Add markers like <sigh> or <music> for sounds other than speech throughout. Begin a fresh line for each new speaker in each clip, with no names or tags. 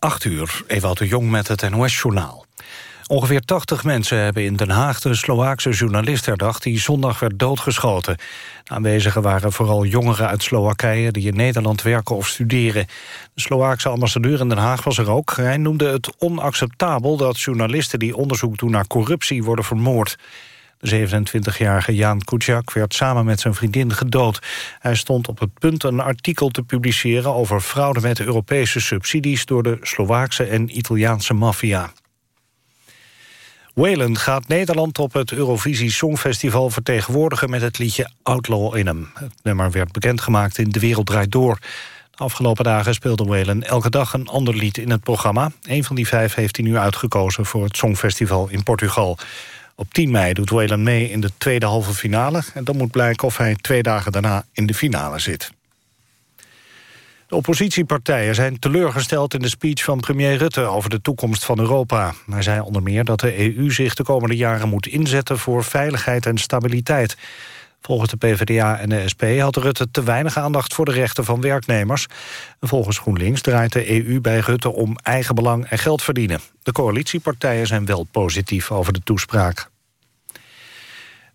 8 uur, Ewout de Jong met het NOS-journaal. Ongeveer 80 mensen hebben in Den Haag de Sloaakse journalist herdacht... die zondag werd doodgeschoten. Aanwezigen waren vooral jongeren uit Slowakije... die in Nederland werken of studeren. De Sloaakse ambassadeur in Den Haag was er ook. Hij noemde het onacceptabel dat journalisten die onderzoek doen naar corruptie worden vermoord. De 27-jarige Jan Kuciak werd samen met zijn vriendin gedood. Hij stond op het punt een artikel te publiceren... over fraude met Europese subsidies... door de Slovaakse en Italiaanse maffia. Wayland gaat Nederland op het Eurovisie Songfestival vertegenwoordigen met het liedje Outlaw in hem. Het nummer werd bekendgemaakt in De Wereld Draait Door. De afgelopen dagen speelde Whalen elke dag een ander lied in het programma. Een van die vijf heeft hij nu uitgekozen voor het Songfestival in Portugal. Op 10 mei doet Whalen mee in de tweede halve finale... en dan moet blijken of hij twee dagen daarna in de finale zit. De oppositiepartijen zijn teleurgesteld in de speech van premier Rutte... over de toekomst van Europa. Hij zei onder meer dat de EU zich de komende jaren moet inzetten... voor veiligheid en stabiliteit. Volgens de PvdA en de SP had Rutte te weinig aandacht voor de rechten van werknemers. volgens GroenLinks draait de EU bij Rutte om eigen belang en geld verdienen. De coalitiepartijen zijn wel positief over de toespraak.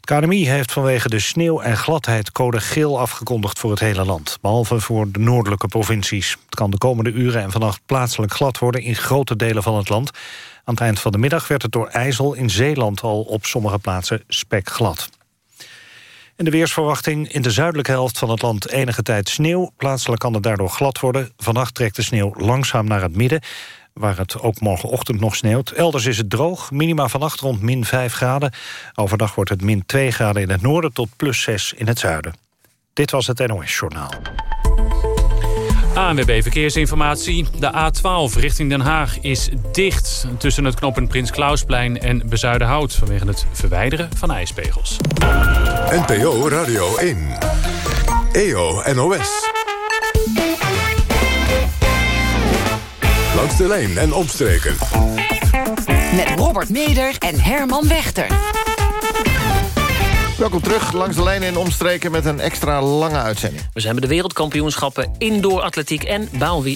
Het KNMI heeft vanwege de sneeuw en gladheid code geel afgekondigd voor het hele land. Behalve voor de noordelijke provincies. Het kan de komende uren en vannacht plaatselijk glad worden in grote delen van het land. Aan het eind van de middag werd het door IJssel in Zeeland al op sommige plaatsen spekglad. In de weersverwachting in de zuidelijke helft van het land enige tijd sneeuw. Plaatselijk kan het daardoor glad worden. Vannacht trekt de sneeuw langzaam naar het midden waar het ook morgenochtend nog sneeuwt. Elders is het droog, minima vannacht rond min 5 graden. Overdag wordt het min 2 graden in het noorden tot plus 6 in het zuiden. Dit was het NOS Journaal.
ANWB Verkeersinformatie. De A12 richting Den Haag is dicht tussen het knooppunt Prins Klausplein en Bezuidenhout... vanwege het verwijderen van ijspegels.
NPO Radio 1. EO NOS. Langs de lijn en omstreken.
Met Robert Meder en Herman Wechter.
Welkom terug langs de lijn en omstreken met een extra lange uitzending.
We zijn bij de wereldkampioenschappen indoor atletiek en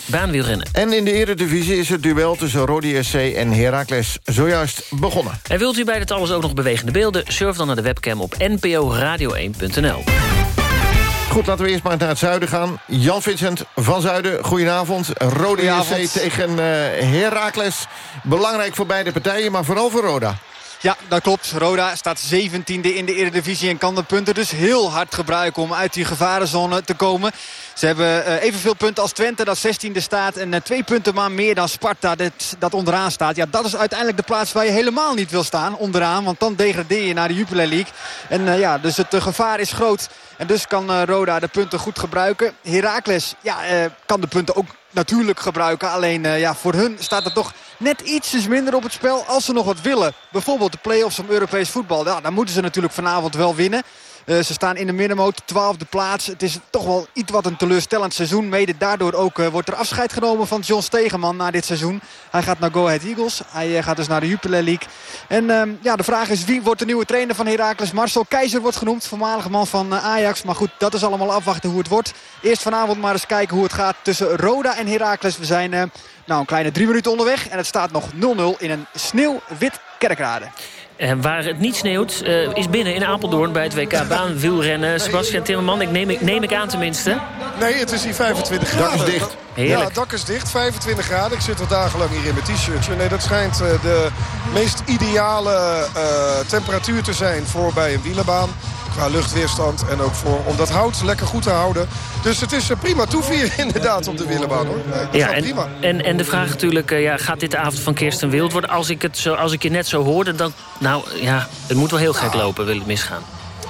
baanwielrennen.
En in de eredivisie is het duel tussen Rodi SC en Heracles zojuist begonnen.
En wilt u bij dit alles ook nog bewegende beelden? Surf dan naar de webcam op nporadio1.nl.
Goed, laten we eerst maar naar het zuiden gaan. Jan Vincent van Zuiden, goedenavond. Rode SC tegen uh, Heracles. Belangrijk voor beide partijen, maar vooral voor Roda.
Ja, dat klopt. Roda staat 17e in de Eredivisie en kan de punten dus heel hard gebruiken om uit die gevarenzone te komen. Ze hebben uh, evenveel punten als Twente, dat 16e staat. En uh, twee punten maar meer dan Sparta, dat, onderaan staat. Ja, dat is uiteindelijk de plaats waar je helemaal niet wil staan, onderaan. Want dan degradeer je naar de Jupiler League. En uh, ja, dus het gevaar is groot. En dus kan Roda de punten goed gebruiken. Heracles ja, kan de punten ook natuurlijk gebruiken. Alleen ja, voor hun staat er toch net ietsjes minder op het spel als ze nog wat willen. Bijvoorbeeld de play-offs om Europees voetbal. Ja, dan moeten ze natuurlijk vanavond wel winnen. Uh, ze staan in de middenmoot, twaalfde plaats. Het is toch wel iets wat een teleurstellend seizoen. Mede daardoor ook uh, wordt er afscheid genomen van John Stegeman na dit seizoen. Hij gaat naar Go Ahead Eagles. Hij uh, gaat dus naar de Jupiler League. En ehm, ja, de vraag is wie wordt de nieuwe trainer van Heracles? Marcel Keizer wordt genoemd, voormalige man van Ajax. Maar goed, dat is allemaal afwachten hoe het wordt. Eerst vanavond maar eens kijken hoe het gaat tussen Roda en Heracles. We zijn nou, een kleine drie minuten onderweg. En het staat nog 0-0 in een sneeuwwit kerkrade.
En waar het niet sneeuwt, uh, is binnen in Apeldoorn bij het WK baanwielrennen. Sebastian Timmerman, ik neem, ik neem ik aan tenminste.
Nee, het is hier 25 graden.
Dak is dicht.
Heerlijk.
Ja, het dak is dicht, 25 graden. Ik zit al dagenlang hier in mijn t-shirtje. Nee, dat schijnt uh, de meest ideale uh, temperatuur te zijn voor bij een wielerbaan qua luchtweerstand. En ook voor, om dat hout lekker goed te houden. Dus het is prima toevier <laughs> inderdaad op de wielerbaan. Hoor.
ja, en,
prima.
En, en de vraag natuurlijk, ja, gaat dit de avond van Kirsten Wild worden? Als ik, het zo, als ik je net zo hoorde, dan... Nou ja, het moet wel heel gek lopen, wil het misgaan.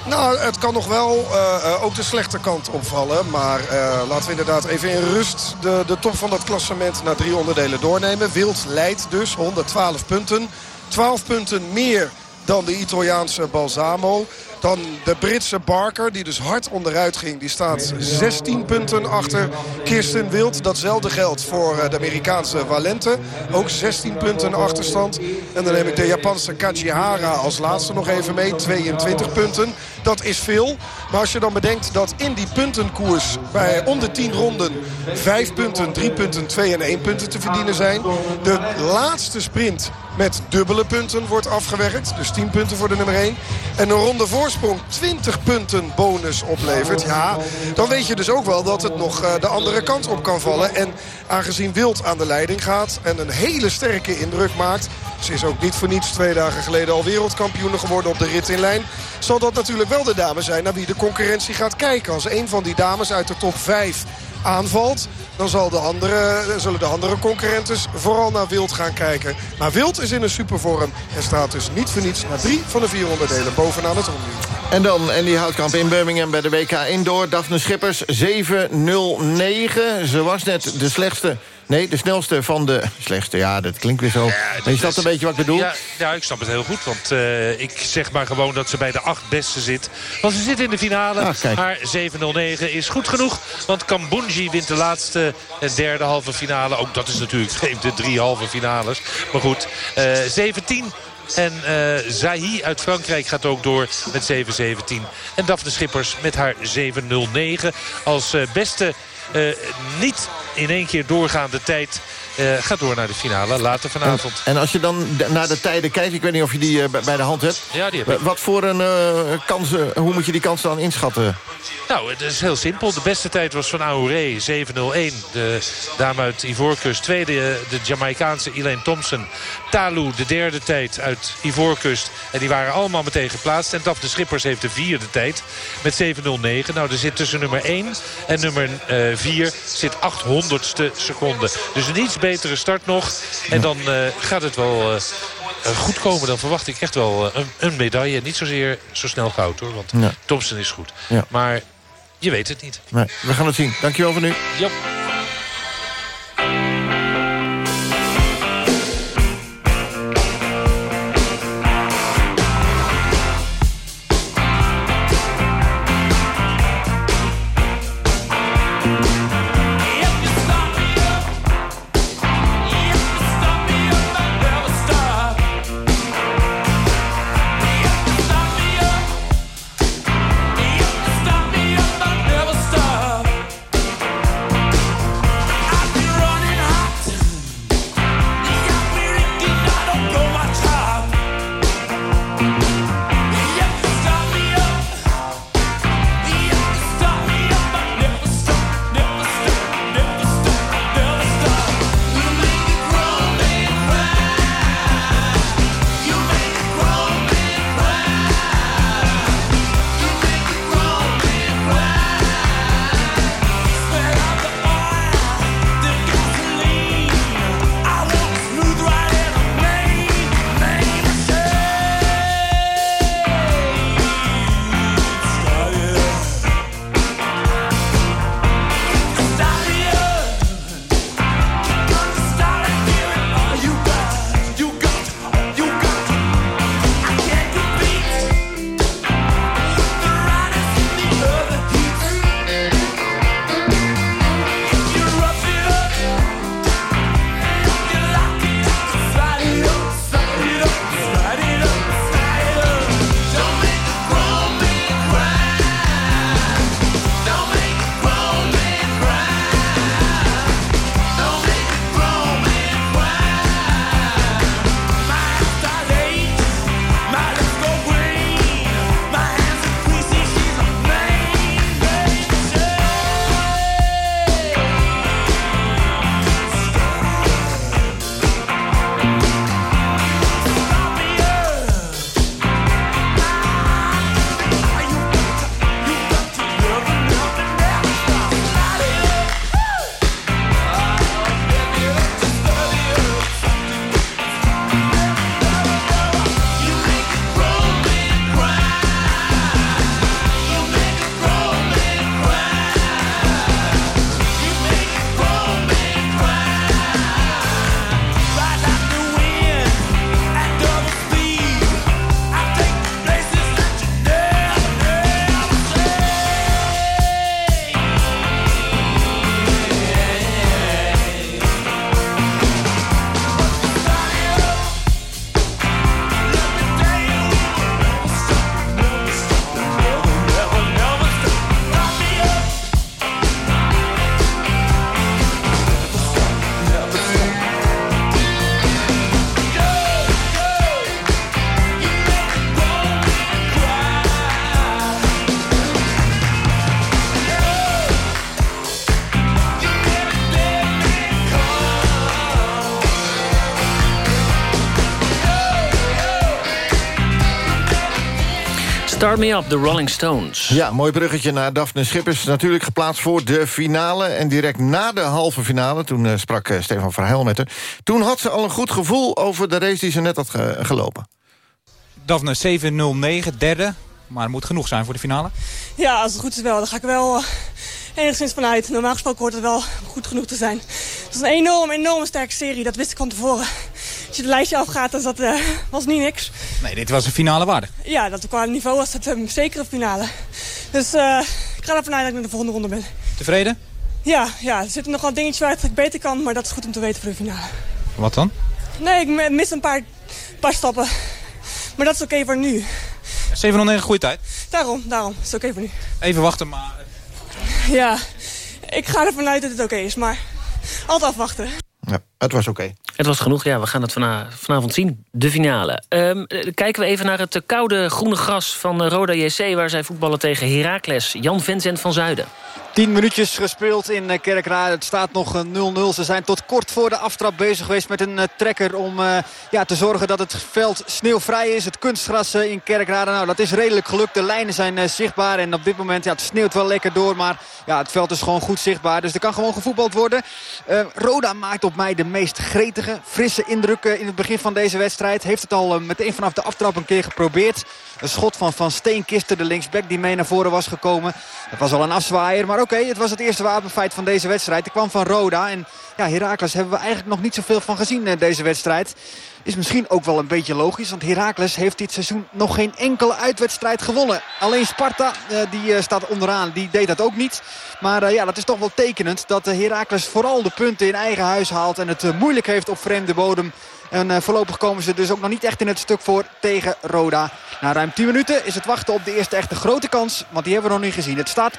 Nou, het kan nog wel uh, ook de slechte kant opvallen. Maar uh, laten we inderdaad even in rust de, de top van dat klassement naar drie onderdelen doornemen. Wild leidt dus 112 punten. 12 punten meer dan de Italiaanse Balsamo. Dan de Britse Barker, die dus hard onderuit ging. Die staat 16 punten achter Kirsten Wild. Datzelfde geldt voor eh, de Amerikaanse Valente. Ook 16 punten achterstand. En dan neem ik de Japanse Kajihara als laatste nog even mee. 22 punten. Dat is veel. Maar als je dan bedenkt dat in die puntenkoers bij om de 10 ronden 5 punten, 3 punten, 2 en 1 punten te verdienen zijn. De laatste sprint met dubbele punten wordt afgewerkt. Dus 10 punten voor de nummer 1. En een ronde voorsprong 20 punten bonus oplevert. Ja, dan weet je dus ook wel dat het nog eh, de andere kant op kan vallen. En aangezien Wild aan de leiding gaat en een hele sterke indruk maakt... ze is ook niet voor niets twee dagen geleden al wereldkampioen geworden op de rit in lijn... zal dat natuurlijk wel de dame zijn naar wie de concurrentie gaat kijken. Als een van die dames uit de top 5 aanvalt... dan zal de andere, zullen de andere concurrentes vooral naar Wild gaan kijken. Maar Wild is in een supervorm en staat dus niet voor niets... na drie van de vier onderdelen bovenaan het ronde.
En dan die Houtkamp in Birmingham bij de WK Indoor. Daphne Schippers 7-0-9. Ze was net de slechtste... Nee, de snelste van de... Slechtste, ja, dat klinkt weer zo. Ja, maar je snapt een beetje wat ik bedoel?
Ja, ja, ik snap het heel goed. Want uh, ik zeg maar gewoon dat ze bij de acht beste zit. Want ze zit in de finale. Ah, maar 7-0-9 is goed genoeg. Want Kambunji wint de laatste en derde halve finale. Ook dat is natuurlijk <laughs> vreemd, de drie halve finales. Maar goed, uh, 17 en uh, Zahi uit Frankrijk gaat ook door met 7-17. En Daphne Schippers met haar 7-0-9 als uh, beste niet in één keer doorgaande tijd uh, gaat door naar de finale later vanavond.
En, en, als je dan naar de tijden kijkt, ik weet niet of je die uh, bij de hand hebt.
Ja, die heb ik.
Wat voor een uh, kansen, hoe moet je die kansen dan inschatten?
Nou, het is heel simpel. De beste tijd was van Aouré, 7-0-1. De dame uit Ivoorkust. Tweede, de Jamaicaanse Elaine Thompson. Talu, de derde tijd uit Ivoorkust. En die waren allemaal meteen geplaatst. En Daphne Schippers heeft de vierde tijd met 7-0-9. Nou, er zit tussen nummer 1 en nummer 4 zit 800ste seconde. Dus een iets betere start nog. En dan uh, gaat het wel uh, goed komen. Dan verwacht ik echt wel uh, een, een, medaille. Niet zozeer zo snel goud hoor. Want ja. Thompson is goed. Ja. Maar je weet het niet.
Nee, we gaan het zien. Dankjewel voor nu.
Yep.
Start Me Up, de Rolling Stones.
Ja, mooi bruggetje naar Daphne Schippers. Natuurlijk geplaatst voor de finale. En direct na de halve finale, toen uh, sprak uh, Stefan Verheil met haar... toen had ze al een goed gevoel over de race die ze net had ge gelopen.
Daphne 7-0-9, derde. Maar het moet genoeg zijn voor de finale?
Ja, als het goed is wel. Dan ga ik wel uh, enigszins vanuit. Normaal gesproken hoort het wel goed genoeg te zijn. Het was een enorm, enorme sterke serie. Dat wist ik van tevoren. Als je het lijstje afgaat, dan dat, uh, was niet niks.
Nee, dit was een finale waarde.
Ja, dat qua niveau was het um, zeker een finale. Dus uh, ik ga ervan uit dat ik naar de volgende ronde ben.
Tevreden?
Ja, ja, er zitten nog wel dingetjes waar ik beter kan. Maar dat is goed om te weten voor de finale.
Wat dan?
Nee, ik mis een paar, paar stappen. Maar dat is oké okay voor nu.
709 goede tijd.
Daarom, daarom. Dat is oké okay voor nu.
Even wachten, maar...
Ja, ik ga ervan uit dat het oké okay is, maar altijd afwachten.
Ja, het was oké. Okay.
Het was genoeg, ja. We gaan het vanavond zien, de finale. Um, kijken we even naar het koude groene gras van Roda JC... waar zij voetballen tegen Heracles. Jan Vincent van Zuiden.
10 minuutjes gespeeld in Kerkrade. Het staat nog 0-0. Ze zijn tot kort voor de aftrap bezig geweest met een trekker... om uh, ja, te zorgen dat het veld sneeuwvrij is. Het kunstgras in Kerkrade. Nou, dat is redelijk gelukt. De lijnen zijn uh, zichtbaar. En op dit moment, ja, het sneeuwt wel lekker door. Maar ja, het veld is gewoon goed zichtbaar. Dus er kan gewoon gevoetbald worden. Uh, Roda maakt op mij de meest gretige, frisse indruk in het begin van deze wedstrijd. Heeft het al meteen vanaf de aftrap een keer geprobeerd. Een schot van Van Steenkisten, de linksback die mee naar voren was gekomen. Dat was al een afzwaaier, maar oké, het was het eerste wapenfeit van deze wedstrijd. Er kwam van Roda en ja, Heracles hebben we eigenlijk nog niet zoveel van gezien in deze wedstrijd. Is misschien ook wel een beetje logisch, want Heracles heeft dit seizoen nog geen enkele uitwedstrijd gewonnen. Alleen Sparta, uh, die uh, staat onderaan, die deed dat ook niet. Maar uh, ja, dat is toch wel tekenend dat Heracles vooral de punten in eigen huis haalt... en het moeilijk heeft op vreemde bodem. En voorlopig komen ze dus ook nog niet echt in het stuk voor tegen Roda. Na ruim 10 minuten is het wachten op de eerste echte grote kans. Want die hebben we nog niet gezien. Het staat 0-0.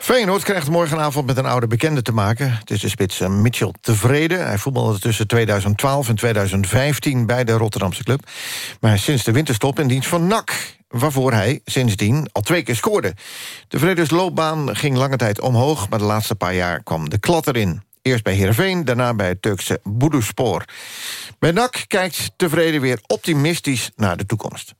Feyenoord krijgt morgenavond met een oude bekende te maken. Het is de spits Mitchell Tevreden. Hij voetbalde tussen 2012 en 2015 bij de Rotterdamse club. Maar sinds de winterstop in dienst van NAC waarvoor hij sindsdien al twee keer scoorde. Tevredens loopbaan ging lange tijd omhoog... maar de laatste paar jaar kwam de klad erin. Eerst bij Heerenveen, daarna bij het Turkse Buduspor. Bij NAC kijkt Tevreden weer optimistisch naar de toekomst.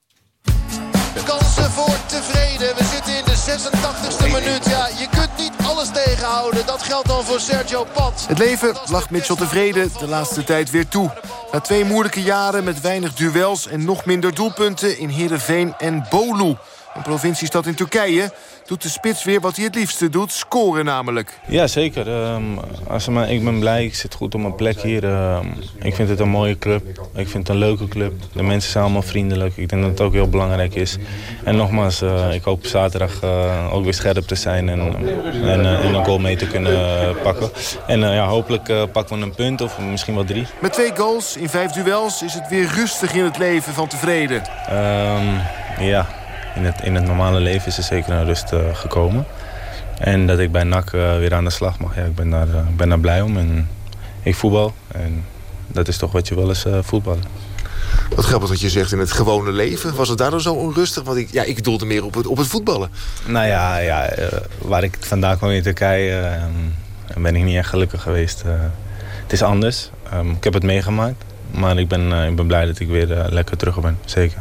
86e minuut. Ja, je kunt niet alles tegenhouden. Dat geldt dan voor Sergio Pat.
Het leven lag Mitchell Tevreden de laatste tijd weer toe. Na twee moeilijke jaren met weinig duels en nog minder doelpunten... in Heerenveen en Bolu, een provinciestad in Turkije doet de spits weer wat hij het liefste doet, scoren namelijk.
Ja, zeker. Um, als maar, ik ben blij, ik zit goed op mijn plek hier. Um, ik vind het een mooie club, ik vind het een leuke club. De mensen zijn allemaal vriendelijk, ik denk dat het ook heel belangrijk is. En nogmaals, uh, ik hoop zaterdag uh, ook weer scherp te zijn en, en, uh, en een goal mee te kunnen pakken. En ja, hopelijk pakken we een punt of misschien wel drie.
Met twee goals in vijf duels is het weer rustig in het leven van tevreden.
Um, ja, in het, in het normale leven is er zeker een rust uh, gekomen. En dat ik bij NAC uh, weer aan de slag mag. Ja, ik ben daar, uh, ben daar blij om en ik voetbal. En dat is toch wat je wel eens voetballen.
Wat grappig dat je zegt in het gewone leven. Was het daardoor zo onrustig? Want ik, ja, ik doelde meer op het, op het voetballen.
Nou ja, ja waar ik vandaan kwam in Turkije... ben ik niet echt gelukkig geweest. het is anders. Um, ik heb het meegemaakt. Maar ik ben, ik ben blij dat ik weer lekker terug ben. Zeker.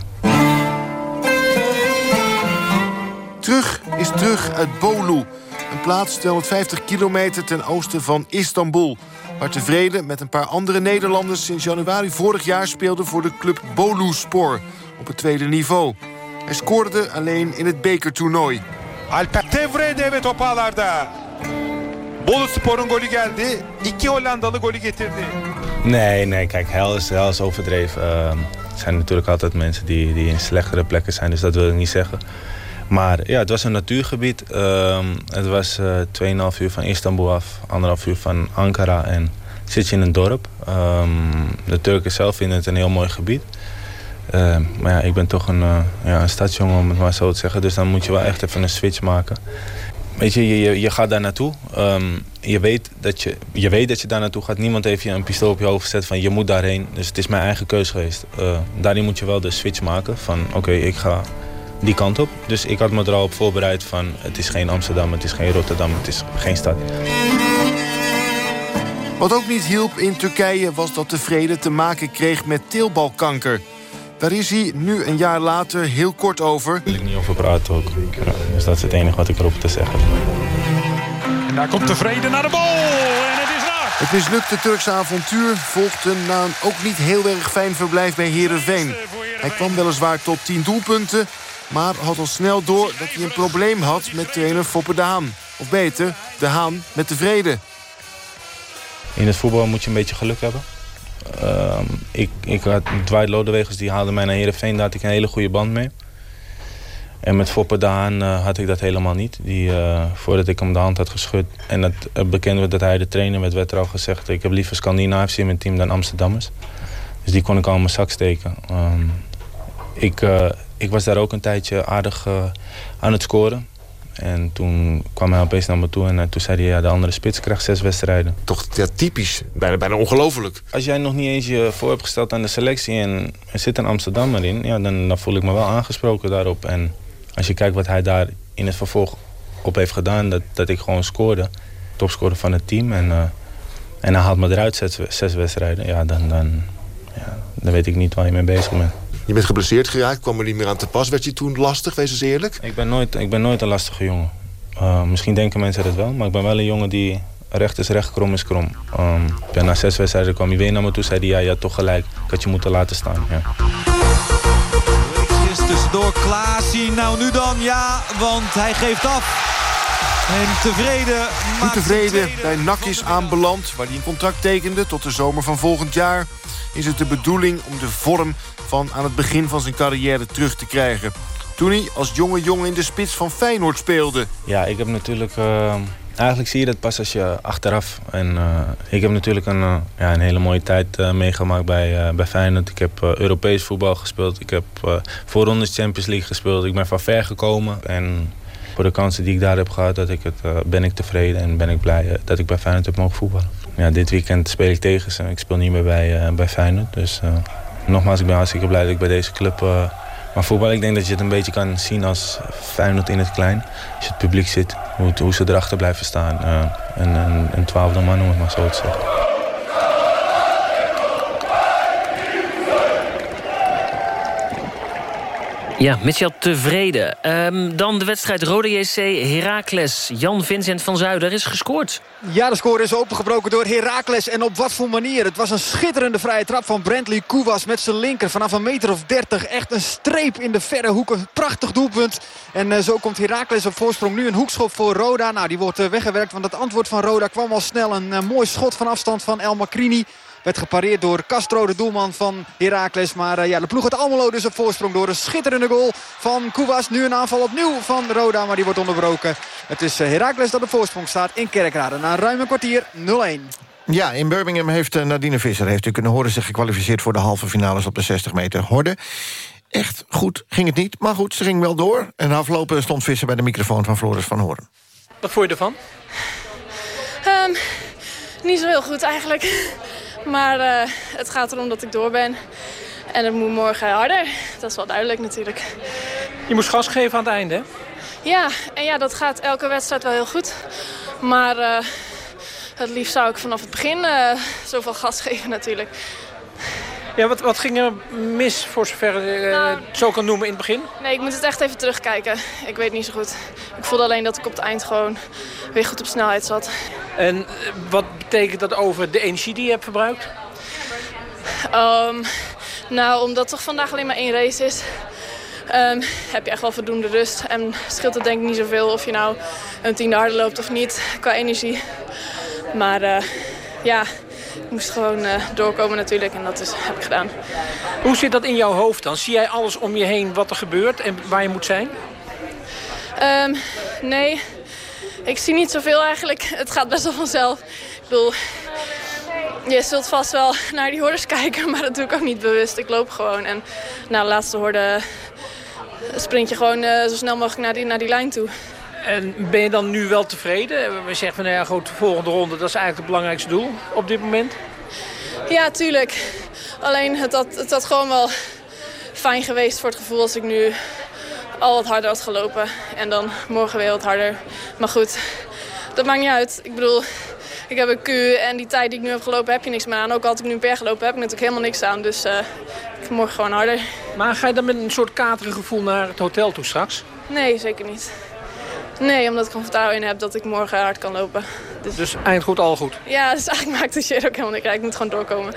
Terug is terug uit Bolu. Een plaats 250 kilometer ten oosten van Istanbul. Waar tevreden met een paar andere Nederlanders... sinds januari vorig jaar speelde voor de club Boluspor... op het tweede niveau. Hij scoorde alleen in het bekertoernooi.
Alper Tevrede ve top ağlarda. Boluspor'un golü geldi. İki Hollandalı golü getirdi.
Nee, nee, kijk, hel is, hel is overdreven. Uh, er zijn natuurlijk altijd mensen die, die in slechtere plekken zijn, dus dat wil ik niet zeggen. Maar ja, het was een natuurgebied. Uh, het was uh, 2,5 uur van Istanbul af, anderhalf uur van Ankara. En zit je in een dorp. Um, de Turken zelf vinden het een heel mooi gebied. Uh, maar ja, ik ben toch een, uh, ja, een stadsjongen, om het maar zo te zeggen. Dus dan moet je wel echt even een switch maken. Weet je, je, je gaat daar naartoe. Je, weet dat je, je weet dat je daar naartoe gaat. Niemand heeft je een pistool op je hoofd gezet van je moet daarheen. Dus het is mijn eigen keus geweest. Uh, daarin moet je wel de switch maken van oké, ik ga die kant op. Dus ik had me er al op voorbereid van... het is geen Amsterdam, het is geen Rotterdam, het is geen stad.
Wat ook niet hielp in Turkije was dat tevreden te maken kreeg met teelbalkanker. Daar is hij nu een jaar later heel kort over.
Daar wil ik niet over praten ook. Dus dat is het enige wat ik erop te zeggen.
En daar komt tevreden naar de bal. En het is raak.
Het mislukte Turkse avontuur volgde na een ook niet heel erg fijn verblijf bij Heerenveen. Hij kwam weliswaar tot 10 doelpunten, maar had al snel door dat hij een probleem had met trainer Foppe de Haan. Of beter, de Haan met tevreden.
In het voetbal moet je een beetje geluk hebben. Ehm, ik, ik had Dwight Lodewegers, die haalde mij naar Heerenveen. Daar had ik een hele goede band mee. En met Foppe de Haan eh, had ik dat helemaal niet. Die, eh, voordat ik hem de hand had geschud en het uh, bekend werd dat hij de trainer werd, werd er al gezegd... ik heb liever Scandinavisch in mijn team dan Amsterdammers. Dus die kon ik al in mijn zak steken. Ehm, ik, eh, ik was daar ook een tijdje aardig eh, aan het scoren. En toen kwam hij opeens naar me toe en eh, toen zei hij... ja, de andere spits krijgt zes wedstrijden.
Toch ja, typisch, bijna, bijna ongelooflijk.
Als jij nog niet eens je voor hebt gesteld aan de selectie... en er zit een Amsterdammer in, ja, dan, dan voel ik me wel aangesproken daarop. En als je kijkt wat hij daar in het vervolg op heeft gedaan... dat, dat ik gewoon scoorde, topscorer van het team... en, uh, en hij haalt me eruit zes, zes wedstrijden... ja, dan, dan, ja, dan weet ik niet waar je mee bezig bent.
Je bent geblesseerd geraakt, kwam er niet meer aan te pas. Werd je toen lastig, wees eens eerlijk?
Ik ben nooit, ik ben nooit een lastige jongen. Uh, misschien denken mensen dat wel, maar ik ben wel een jongen die recht is recht, krom is krom. Um, ja, na zes wedstrijden kwam hij weer naar me toe zei hij, ja, je had toch gelijk. Ik had je moeten laten staan, ja.
Tussendoor Klaasie, nou nu dan, ja, want hij geeft af. En tevreden
Goed tevreden bij NAC is aanbeland... waar hij een contract tekende tot de zomer van volgend jaar... is het de bedoeling om de vorm van aan het begin van zijn carrière terug te krijgen. Toen hij als jonge jongen in de spits van Feyenoord speelde.
Ja, ik heb natuurlijk... Uh, eigenlijk zie je dat pas als je achteraf... En uh, ik heb natuurlijk een, uh, ja, een hele mooie tijd meegemaakt bij, bij Feyenoord. Ik heb Europees voetbal gespeeld. Ik heb voorrondes Champions League gespeeld. Ik ben van ver gekomen. En voor de kansen die ik daar heb gehad, dat ik het, ben ik tevreden en ben ik blij dat ik bij Feyenoord heb mogen voetballen. Ja, dit weekend speel ik tegen ze. Ik speel niet meer bij, bij Feyenoord. Dus nogmaals, ik ben hartstikke blij dat ik bij deze club mag voetballen. Ik denk dat je het een beetje kan zien als Feyenoord in het klein. Als je het publiek zit, hoe, hoe ze erachter blijven staan. Uh, een, een, een twaalfde man, om het maar zo te zeggen.
Ja, Michel tevreden. Um, dan de wedstrijd Rode JC Heracles. Jan Vincent van Zuider is gescoord.
Ja, de score is opengebroken door Heracles. En op wat voor manier. Het was een schitterende vrije trap van Brentley Koewas met zijn linker. Vanaf een meter of dertig. Echt een streep in de verre hoek. Een prachtig doelpunt. En uh, zo komt Heracles op voorsprong. Nu een hoekschop voor Roda. Nou, die wordt uh, weggewerkt. Want het antwoord van Roda kwam al snel. Een uh, mooi schot van afstand van El Macrini. Werd gepareerd door Castro, de doelman van Heracles. Maar uh, ja, de ploeg het Almelo dus op voorsprong door een schitterende goal van Koewas. Nu een aanval opnieuw van Roda, maar die wordt onderbroken. Het is uh, Heracles dat op voorsprong staat in Kerkrade. Na ruim een kwartier 0-1.
Ja, in Birmingham heeft uh, Nadine Visser, heeft u kunnen horen... zich gekwalificeerd voor de halve finales op de 60 meter horde. Echt goed ging het niet, maar goed, ze ging wel door. En aflopen stond Visser bij de microfoon van Floris van Hoorn.
Wat vond je ervan?
Um, niet zo heel goed eigenlijk. Maar uh, het gaat erom dat ik door ben. En het moet morgen harder. Dat is wel duidelijk natuurlijk.
Je moest gas geven aan het einde, hè?
Ja, en ja, dat gaat elke wedstrijd wel heel goed. Maar uh, het liefst zou ik vanaf het begin uh, zoveel gas geven natuurlijk.
Ja, wat, wat ging er mis voor zover je nou, het zo kan noemen in het begin?
Nee, ik moet het echt even terugkijken. Ik weet niet zo goed. Ik voelde alleen dat ik op het eind gewoon weer goed op snelheid zat.
En wat betekent dat over de energie die je hebt verbruikt?
Um, nou, omdat toch vandaag alleen maar één race is... Um, heb je echt wel voldoende rust. En scheelt het denk ik niet zoveel of je nou een tiende harder loopt of niet qua energie. Maar uh, ja, ik moest gewoon uh, doorkomen natuurlijk en dat is, heb ik gedaan.
Hoe zit dat in jouw hoofd dan? Zie jij alles om je heen wat er gebeurt en waar je moet zijn?
Um, nee, ik zie niet zoveel eigenlijk. <laughs> Het gaat best wel vanzelf. Ik bedoel, je zult vast wel naar die hordes <laughs> kijken, maar dat doe ik ook niet bewust. Ik loop gewoon en na de laatste horde sprint je gewoon uh, zo snel mogelijk naar die, naar die lijn toe.
En ben je dan nu wel tevreden? We zeggen van, nou ja, goed, de volgende ronde, dat is eigenlijk het belangrijkste doel op dit moment.
Ja, tuurlijk. Alleen het had, het had gewoon wel fijn geweest voor het gevoel als ik nu al wat harder had gelopen. En dan morgen weer wat harder. Maar goed, dat maakt niet uit. Ik bedoel,
ik heb een Q en die tijd die ik nu heb gelopen heb je niks meer aan. Ook als ik nu een per gelopen heb ik natuurlijk helemaal niks aan. Dus uh, ik morgen gewoon harder.
Maar ga je dan met een soort katerige gevoel naar het hotel toe straks?
Nee, zeker niet. Nee, omdat ik gewoon vertrouwen in heb dat ik morgen hard kan lopen.
Dus, dus eind goed, al goed?
Ja, dus <laughs> eigenlijk maakt de shit ook helemaal niet uit. Ik moet gewoon doorkomen.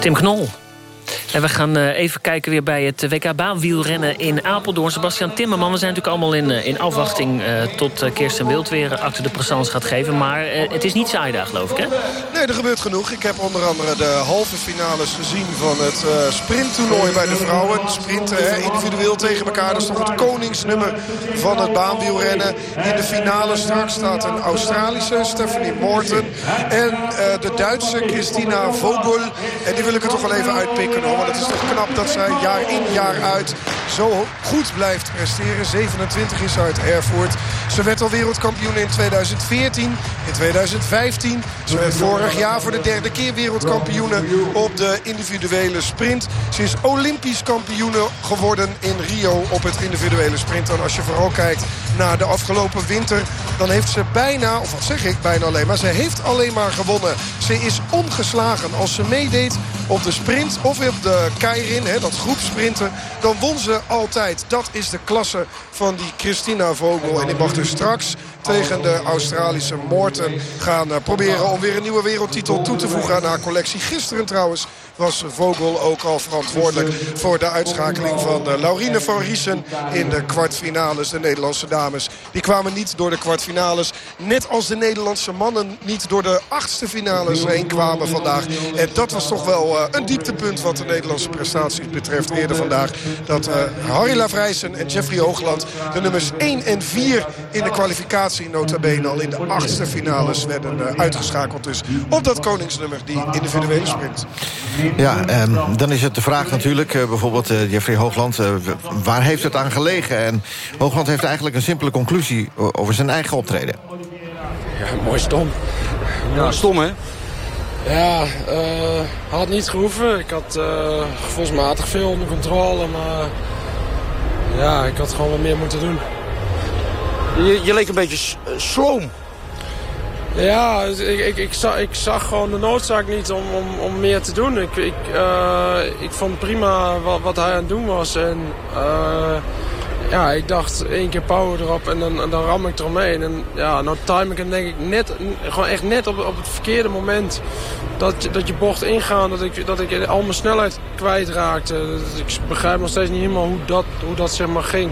Tim Knol. We gaan eh, even kijken weer bij het WK baanwielrennen in Apeldoorn. Sebastian Timmerman, we zijn natuurlijk allemaal in, eh, in afwachting... eh, tot Kirsten Wild weer acte de présence gaat geven. Maar het is niet saai daar, geloof ik, hè?
Nee, er gebeurt genoeg. Ik heb onder andere de halve finales gezien van het eh, sprinttoernooi bij de vrouwen. Sprinten individueel tegen elkaar. Dat is toch het koningsnummer van het baanwielrennen. In de finale straks staat een Australische, Stephanie Morton. En de Duitse Christina Vogel. En die wil ik er toch wel even uitpikken. Het is toch knap dat zij jaar in jaar uit zo goed blijft presteren. 27 is uit Erfurt. Ze werd al wereldkampioen in 2014, in 2015. Ze werd vorig jaar voor de derde keer wereldkampioene op de individuele sprint. Ze is olympisch kampioene geworden in Rio op het individuele sprint. En als je vooral kijkt naar de afgelopen winter... dan heeft ze bijna, of wat zeg ik, bijna alleen maar... ze heeft alleen maar gewonnen. Ze is ongeslagen als ze meedeed op de sprint of op de keirin, hè, dat groepsprinten... dan won ze altijd. Dat is de klasse van die Christina Vogel. En die mag dus straks tegen de Australische Morton gaan eh, proberen... om weer een nieuwe wereldtitel toe te voegen aan haar collectie. Gisteren trouwens was Vogel ook al verantwoordelijk voor de uitschakeling van eh, Laurine van Riesen in de kwartfinales. De Nederlandse dames die kwamen niet door de kwartfinales. Net als de Nederlandse mannen niet door de achtste finales heen kwamen vandaag. En dat was toch wel eh, een dieptepunt wat de Nederlandse prestaties betreft eerder vandaag. Dat eh, Harry Lavrijsen en Jeffrey Hoogland de nummers 1 en 4 in de kwalificatie nota bene al in de achtste finales werden uitgeschakeld. Dus op dat koningsnummer, die individuele sprint.
Ja, ehm, dan is het de vraag natuurlijk, eh, bijvoorbeeld eh, Jeffrey Hoogland... eh, waar heeft het aan gelegen? En Hoogland heeft eigenlijk een simpele conclusie over zijn eigen optreden.
Ja, mooi stom. Ja, stom hè?
Ja, eh, had niet gehoeven. Ik had eh, gevoelsmatig veel onder controle, maar ja, ik had gewoon wat meer moeten doen.
Je, je leek een beetje sloom.
Ja, dus ik, ik, ik, zag, ik zag gewoon de noodzaak niet om, om, om meer te doen. Ik, ik, eh, ik vond prima wat, wat hij aan het doen was. En eh, ja, ik dacht één keer power erop en dan, dan ram ik eromheen. En ja, nou time ik hem denk ik net, gewoon echt net op, op het verkeerde moment. Dat, dat je bocht ingaan, dat ik, dat ik al mijn snelheid kwijtraakte. Dus Ik begrijp nog steeds niet helemaal hoe dat, hoe dat zeg maar ging.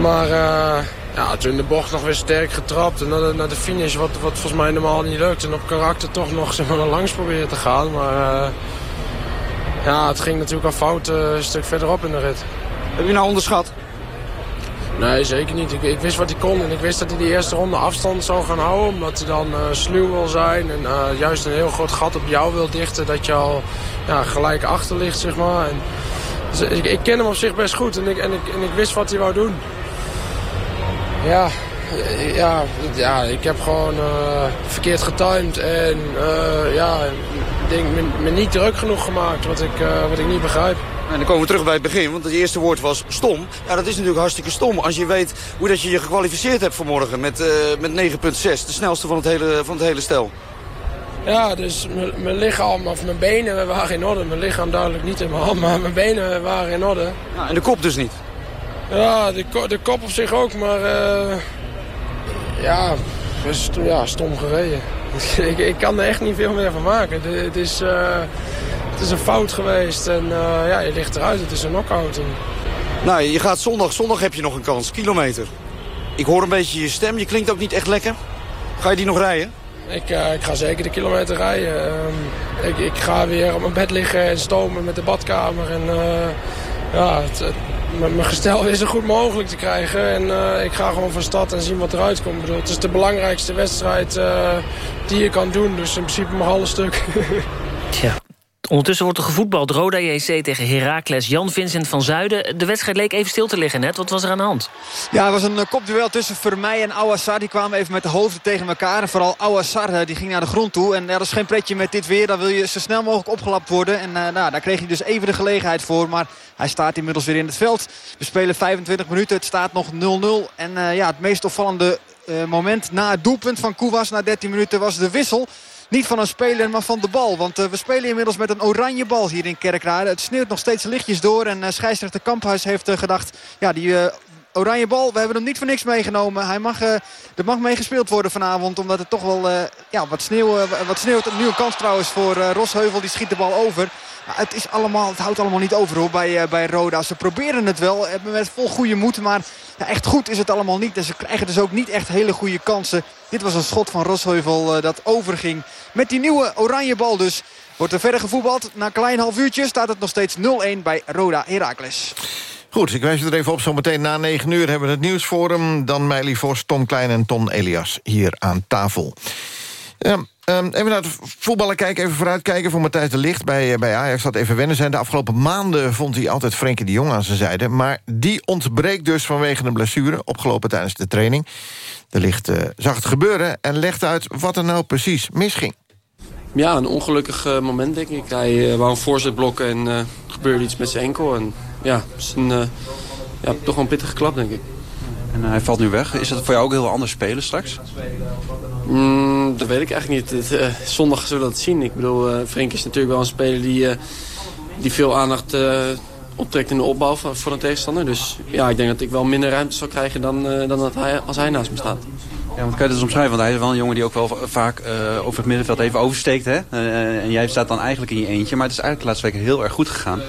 Maar eh, ja, toen de bocht nog weer sterk getrapt. En naar de, naar de finish, wat, wat volgens mij normaal niet lukt. En op karakter toch nog zeg maar, langs proberen te gaan. Maar eh, ja, het ging natuurlijk al fout eh, een stuk verderop in de rit.
Heb je nou onderschat?
Nee, zeker niet. Ik, ik wist wat hij kon en ik wist dat hij die eerste ronde afstand zou gaan houden. Omdat hij dan eh, sluw wil zijn en eh, juist een heel groot gat op jou wil dichten. Dat je al ja, gelijk achter ligt, zeg maar. En, dus ik, ik ken hem op zich best goed en ik, en, ik, en ik wist wat hij wou doen. Ja, ja, ja ik heb gewoon eh, verkeerd getimed en eh, ja, denk me, me niet druk genoeg gemaakt, wat ik, eh, wat ik niet begrijp.
En dan komen we terug bij het begin, want het eerste woord was stom. Ja, dat is natuurlijk hartstikke stom. Als je weet hoe dat je je gekwalificeerd hebt vanmorgen met, met 9,6. De snelste van het hele, van het hele stel.
Ja, dus mijn- lichaam, of mijn benen waren in orde. Mijn lichaam duidelijk niet in mijn hand, maar mijn benen waren in orde.
Ja, en de kop dus niet.
Ja, de, de kop op zich ook, maar eh, ja, st ja, stom gereden. <laughs> ik, ik kan er echt niet veel meer van maken. De- het, is, eh, het is een fout geweest en eh, ja, je ligt eruit. Het is een knock-out. En-
Nou, je gaat zondag. Zondag heb je nog een kans. Kilometer. Ik hoor een beetje je stem. Je klinkt ook niet echt lekker. Ga je die nog rijden?
Ik, ik ga zeker de kilometer rijden. Ehm, ik, ik ga weer op mijn bed liggen en stomen met de badkamer. En ja, het, mijn mijn gestel weer zo goed mogelijk te krijgen. En eh, ik ga gewoon van stad en zien wat eruit komt. Bedoel, het is de belangrijkste wedstrijd eh, die je kan doen. Dus in principe mag alles stuk. <laughs>
Tja. Ondertussen wordt er gevoetbald. Roda JC tegen Heracles. Jan Vincent van Zuiden. De wedstrijd leek even stil te liggen net. Wat was er aan de hand?
Ja, het was een eh, kopduel tussen Vermeij en Awassar. Die kwamen even met de hoofden tegen elkaar. En vooral Awassar eh, die ging naar de grond toe. En dat is geen pretje met dit weer. Dan wil je zo snel mogelijk opgelapt worden. En eh, nou, daar kreeg hij dus even de gelegenheid voor. Maar hij staat inmiddels weer in het veld. We spelen 25 minuten. Het staat nog 0-0. En ja, het meest opvallende moment na het doelpunt van Koewas na 13 minuten was de wissel. Niet van een speler, maar van de bal. Want eh, we spelen inmiddels met een oranje bal hier in Kerkrade. Het sneeuwt nog steeds lichtjes door. En eh, scheidsrechter Kamphuis heeft eh, gedacht... ja, die oranje bal, we hebben hem niet voor niks meegenomen. Hij mag, eh, er mag mee gespeeld worden vanavond. Omdat het toch wel eh, ja, wat, sneeuw, eh, wat sneeuwt. Nu een kans trouwens voor Rosheuvel. Die schiet de bal over. Het, is allemaal, het houdt allemaal niet over hoor, bij, bij Roda. Ze proberen het wel, met vol goede moed. Maar ja, echt goed is het allemaal niet. En ze krijgen dus ook niet echt hele goede kansen. Dit was een schot van Rosheuvel dat overging. Met die nieuwe oranje bal dus. Wordt er verder gevoetbald. Na een klein half uurtje staat het nog steeds 0-1 bij Roda Heracles.
Goed, ik wijs u er even op. Zometeen na 9 uur hebben we het nieuwsforum. Dan Meili Vos, Tom Klein en Ton Elias hier aan tafel. Ehm, even naar het voetballen kijken, even vooruitkijken voor Matthijs de Licht. Bij, eh, bij Ajax dat even wennen zijn. De afgelopen maanden vond hij altijd Frenkie de Jong aan zijn zijde. Maar die ontbreekt dus vanwege een blessure, opgelopen tijdens de training. De Licht eh, zag het gebeuren en legde uit wat er nou precies misging.
Ja, een ongelukkig eh, moment denk ik. Hij wou een voorzet blokken en gebeurde iets met zijn enkel. En ja, het is een, eh, ja, toch wel een pittige klap denk ik.
En hij valt nu weg. Is dat voor jou ook heel anders spelen straks?
Mm, dat weet ik eigenlijk niet. Het, eh, zondag zullen we dat zien. Ik bedoel, eh Frenk is natuurlijk wel een speler die, eh, die veel aandacht eh, optrekt in de opbouw van, voor een tegenstander. Dus ja, ik denk dat ik wel minder ruimte zal krijgen dan, eh, dan dat hij, als hij naast me staat.
Ja, want kan je dat eens omschrijven? Want hij is wel een jongen die ook wel va- vaak eh, over het middenveld even oversteekt. Hè? Eh, en jij staat dan eigenlijk in je eentje. Maar het is eigenlijk de laatste weken heel erg goed gegaan.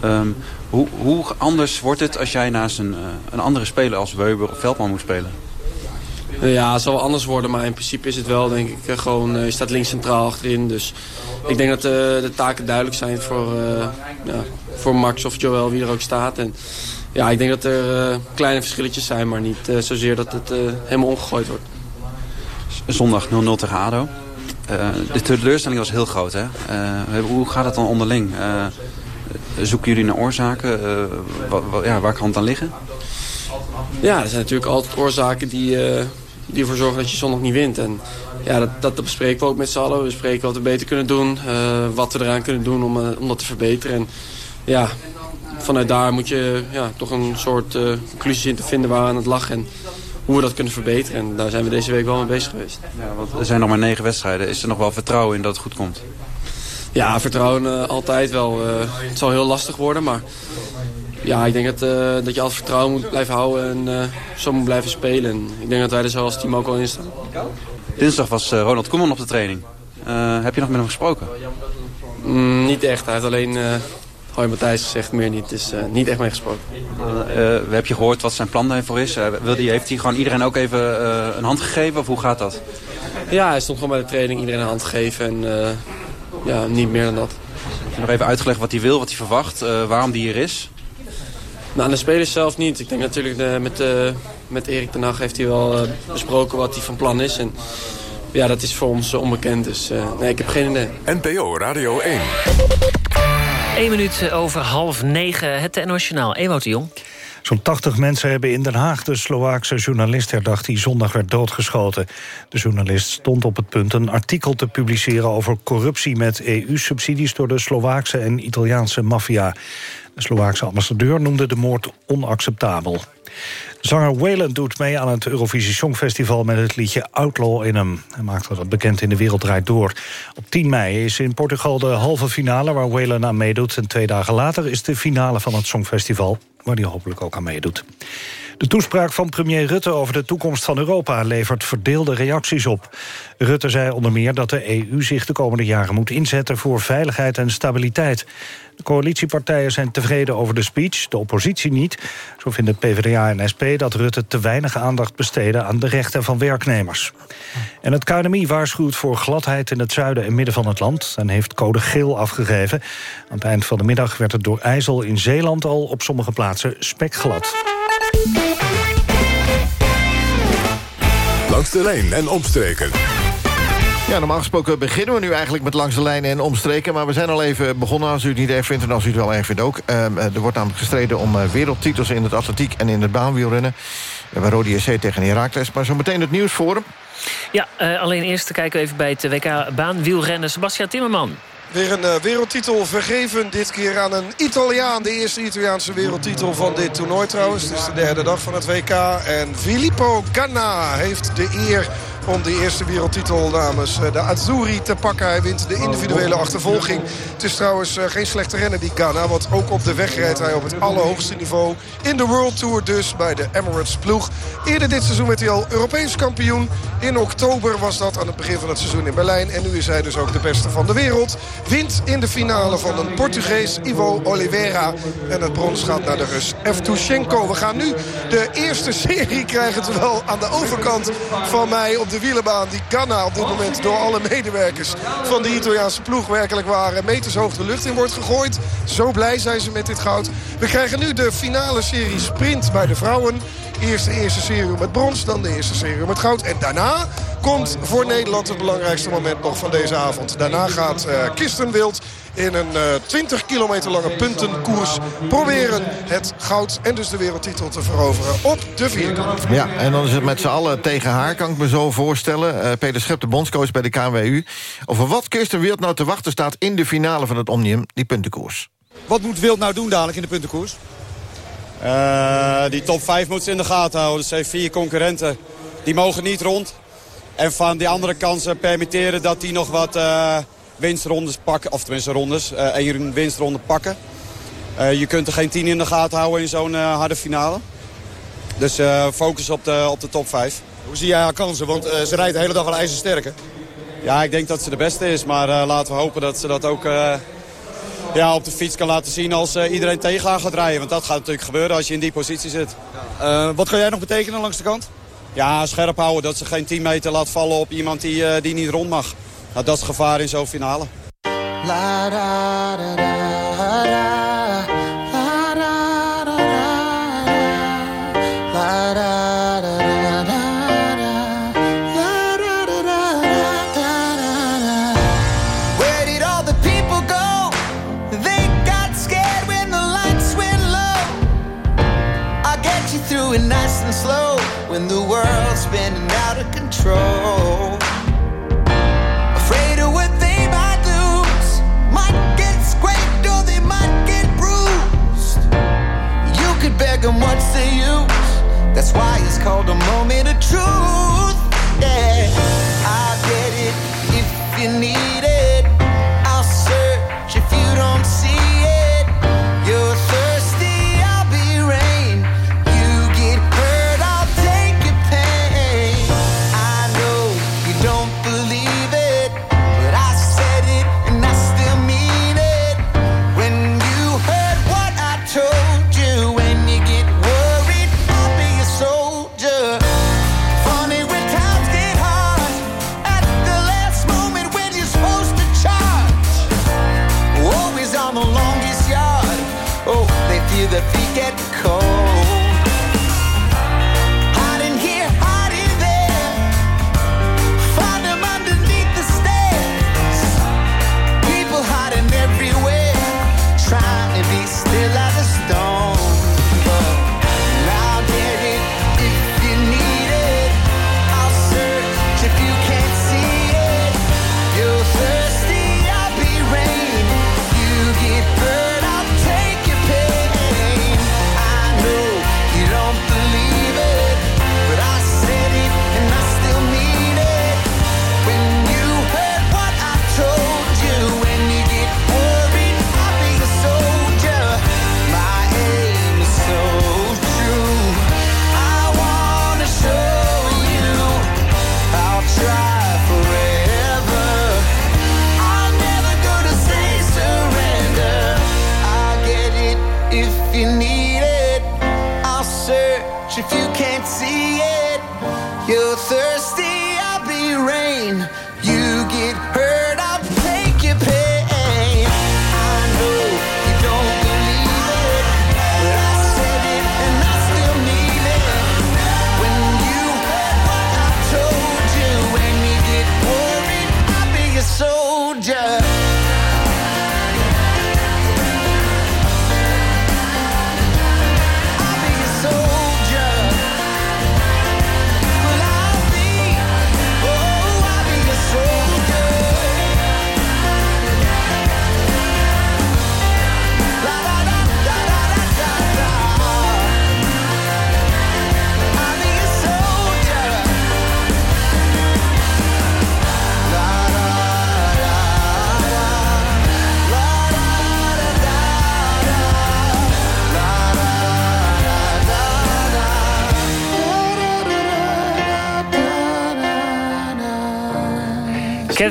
Ehm, hoe, hoe anders wordt het als jij naast een, eh, een andere speler als Weber of Veldman moet spelen?
Eh, Ja, het zal wel anders worden, maar in principe is het wel, denk ik, eh, gewoon... eh, je staat links centraal achterin, dus ik denk dat eh, de taken duidelijk zijn voor, eh, ja, voor Max of Joel, wie er ook staat. En ja, ik denk dat er eh, kleine verschilletjes zijn, maar niet eh, zozeer dat het eh, helemaal omgegooid wordt.
Zondag 0-0 tegen ADO. De teleurstelling was heel groot. Hè? Hoe gaat het dan onderling? Zoeken jullie naar oorzaken? Ja, waar kan het dan liggen?
Ja, er zijn natuurlijk altijd oorzaken die, die ervoor zorgen dat je zondag niet wint. En ja, dat, dat bespreken we ook met z'n allen. We bespreken wat we beter kunnen doen. wat we eraan kunnen doen om, om dat te verbeteren. En ja, vanuit daar moet je ja, toch een soort eh, conclusies in te vinden waar aan het lag. En hoe we dat kunnen verbeteren. En daar zijn we deze week wel mee bezig geweest.
Ja, want er zijn nog maar negen wedstrijden. Is er nog wel vertrouwen in dat het goed komt?
Ja, vertrouwen eh, altijd wel. Eh, het zal heel lastig worden, maar ja, ik denk dat, dat je altijd vertrouwen moet blijven houden en eh, zo moet blijven spelen. En ik denk dat wij er zo als team ook al in staan.
Dinsdag was Ronald Koeman op de training. Heb je nog met hem gesproken?
Mm, niet echt, hij heeft alleen uh, hoi Matthijs gezegd, meer niet. Dus eh, niet echt mee gesproken.
Eh, heb je gehoord wat zijn plan daarvoor is? Eh, wil die, heeft hij gewoon iedereen ook even eh, een hand gegeven? Of hoe gaat dat?
Ja, hij stond gewoon bij de training, iedereen een hand gegeven en eh, ja, niet meer dan dat.
Heb je nog even uitgelegd wat hij wil, wat hij verwacht, eh, waarom die hier is?
Nou, aan de spelers zelf niet. Ik denk natuurlijk eh, met, eh, met Erik ten Hag heeft hij wel eh, besproken wat hij van plan is. En ja, dat is voor ons eh, onbekend, dus eh, nee, ik heb geen idee.
NPO Radio 1.
1 minuut over half negen, het Nationaal. Ewout Jong.
Zo'n 80 mensen hebben in Den Haag de Slovaakse journalist herdacht... die zondag werd doodgeschoten. De journalist stond op het punt een artikel te publiceren... over corruptie met EU-subsidies door de Slovaakse en Italiaanse maffia. De Slovaakse ambassadeur noemde de moord onacceptabel. Zanger Wayland doet mee aan het Eurovisie Songfestival... met het liedje Outlaw in hem. Hij maakte dat bekend in de Wereld Draait Door. Op 10 mei is in Portugal de halve finale waar Wayland aan meedoet... en twee dagen later is de finale van het Songfestival... waar hij hopelijk ook aan meedoet. De toespraak van premier Rutte over de toekomst van Europa... levert verdeelde reacties op. Rutte zei onder meer dat de EU zich de komende jaren moet inzetten... voor veiligheid en stabiliteit. De coalitiepartijen zijn tevreden over de speech, de oppositie niet. Zo vinden PvdA en SP dat Rutte te weinig aandacht besteden... aan de rechten van werknemers. En het KNMI waarschuwt voor gladheid in het zuiden en midden van het land... en heeft code geel afgegeven. Aan het eind van de middag werd het door IJssel in Zeeland al... op sommige plaatsen spekglad.
Langs de lijn en omstreken.
Ja, normaal gesproken beginnen we nu eigenlijk met langs de lijnen en omstreken. Maar we zijn al even begonnen, als u het niet erg vindt... en als u het wel erg vindt ook. Ehm, er wordt namelijk gestreden om eh, wereldtitels in het atletiek... en in het baanwielrennen. We hebben Rode SC tegen Herakles. Maar zo meteen het nieuws voor hem.
Ja, eh, alleen eerst kijken we even bij het WK baanwielrennen. Sebastian Timmerman.
Weer een eh, wereldtitel vergeven, dit keer aan een Italiaan. De eerste Italiaanse wereldtitel van dit toernooi trouwens. Het is de derde dag van het WK. En Filippo Ganna heeft de eer om de eerste wereldtitel namens eh, de Azzurri te pakken. Hij wint de individuele achtervolging. Het is trouwens eh, geen slechte renner die Ganna. Want ook op de weg rijdt hij op het allerhoogste niveau. In de World Tour dus bij de Emirates ploeg. Eerder dit seizoen werd hij al Europees kampioen. In oktober was dat aan het begin van het seizoen in Berlijn. En nu is hij dus ook de beste van de wereld. Wint in de finale van een Portugees Ivo Oliveira. En het brons gaat naar de Rus Evtushenko. We gaan nu de eerste serie krijgen. Terwijl aan de overkant van mij op de wielerbaan... die Ganna op dit moment door alle medewerkers van de Italiaanse ploeg... werkelijk waar meters hoog de lucht in wordt gegooid. Zo blij zijn ze met dit goud. We krijgen nu de finale serie sprint bij de vrouwen. Eerst de eerste serie met brons, dan de eerste serie met goud. En daarna komt voor Nederland het belangrijkste moment nog van deze avond. Daarna gaat uh, Kirsten Wild in een uh, 20 kilometer lange puntenkoers proberen het goud en dus de wereldtitel te veroveren op de vierkant.
Ja, en dan is het met z'n allen tegen haar, kan ik me zo voorstellen. Uh, Peter Schep, de bondscoach bij de KNWU. Over wat Kirsten Wild nou te wachten staat in de finale van het Omnium, die puntenkoers.
Wat moet Wild nou doen dadelijk in de puntenkoers?
Uh, die top 5 moet ze in de gaten houden. Ze heeft vier concurrenten. Die mogen niet rond. En van die andere kansen permitteren dat die nog wat uh, winstrondes pakken. Of tenminste rondes. Één winstronde pakken. Uh, je kunt er geen tien in de gaten houden in zo'n uh, harde finale. Dus focus op de, op de top 5.
Hoe zie jij haar kansen? Want ze rijdt de hele dag al ijzersterke.
Ja, ik denk dat ze de beste is. Maar uh, laten we hopen dat ze dat ook uh, ja, op de fiets kan laten zien als uh, iedereen tegen haar gaat rijden. Want dat gaat natuurlijk gebeuren als je in die positie zit.
Wat kan jij nog betekenen langs de kant?
Ja, scherp houden. Dat ze geen 10 meter laat vallen op iemand die, die niet rond mag. Nou, dat is gevaar in zo'n finale. La,
moment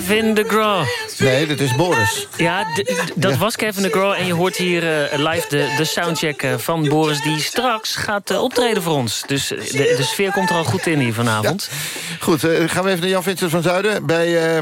Kevin de Graw.
Nee, dat is Boris.
Ja, dat was Kevin de Graw. En je hoort hier eh, live de, de soundcheck eh, van Boris... die straks gaat eh, optreden voor ons. Dus de, de sfeer komt er al goed in hier vanavond.
Goed, eh, gaan we even naar Jan Vincent van Zuiden... bij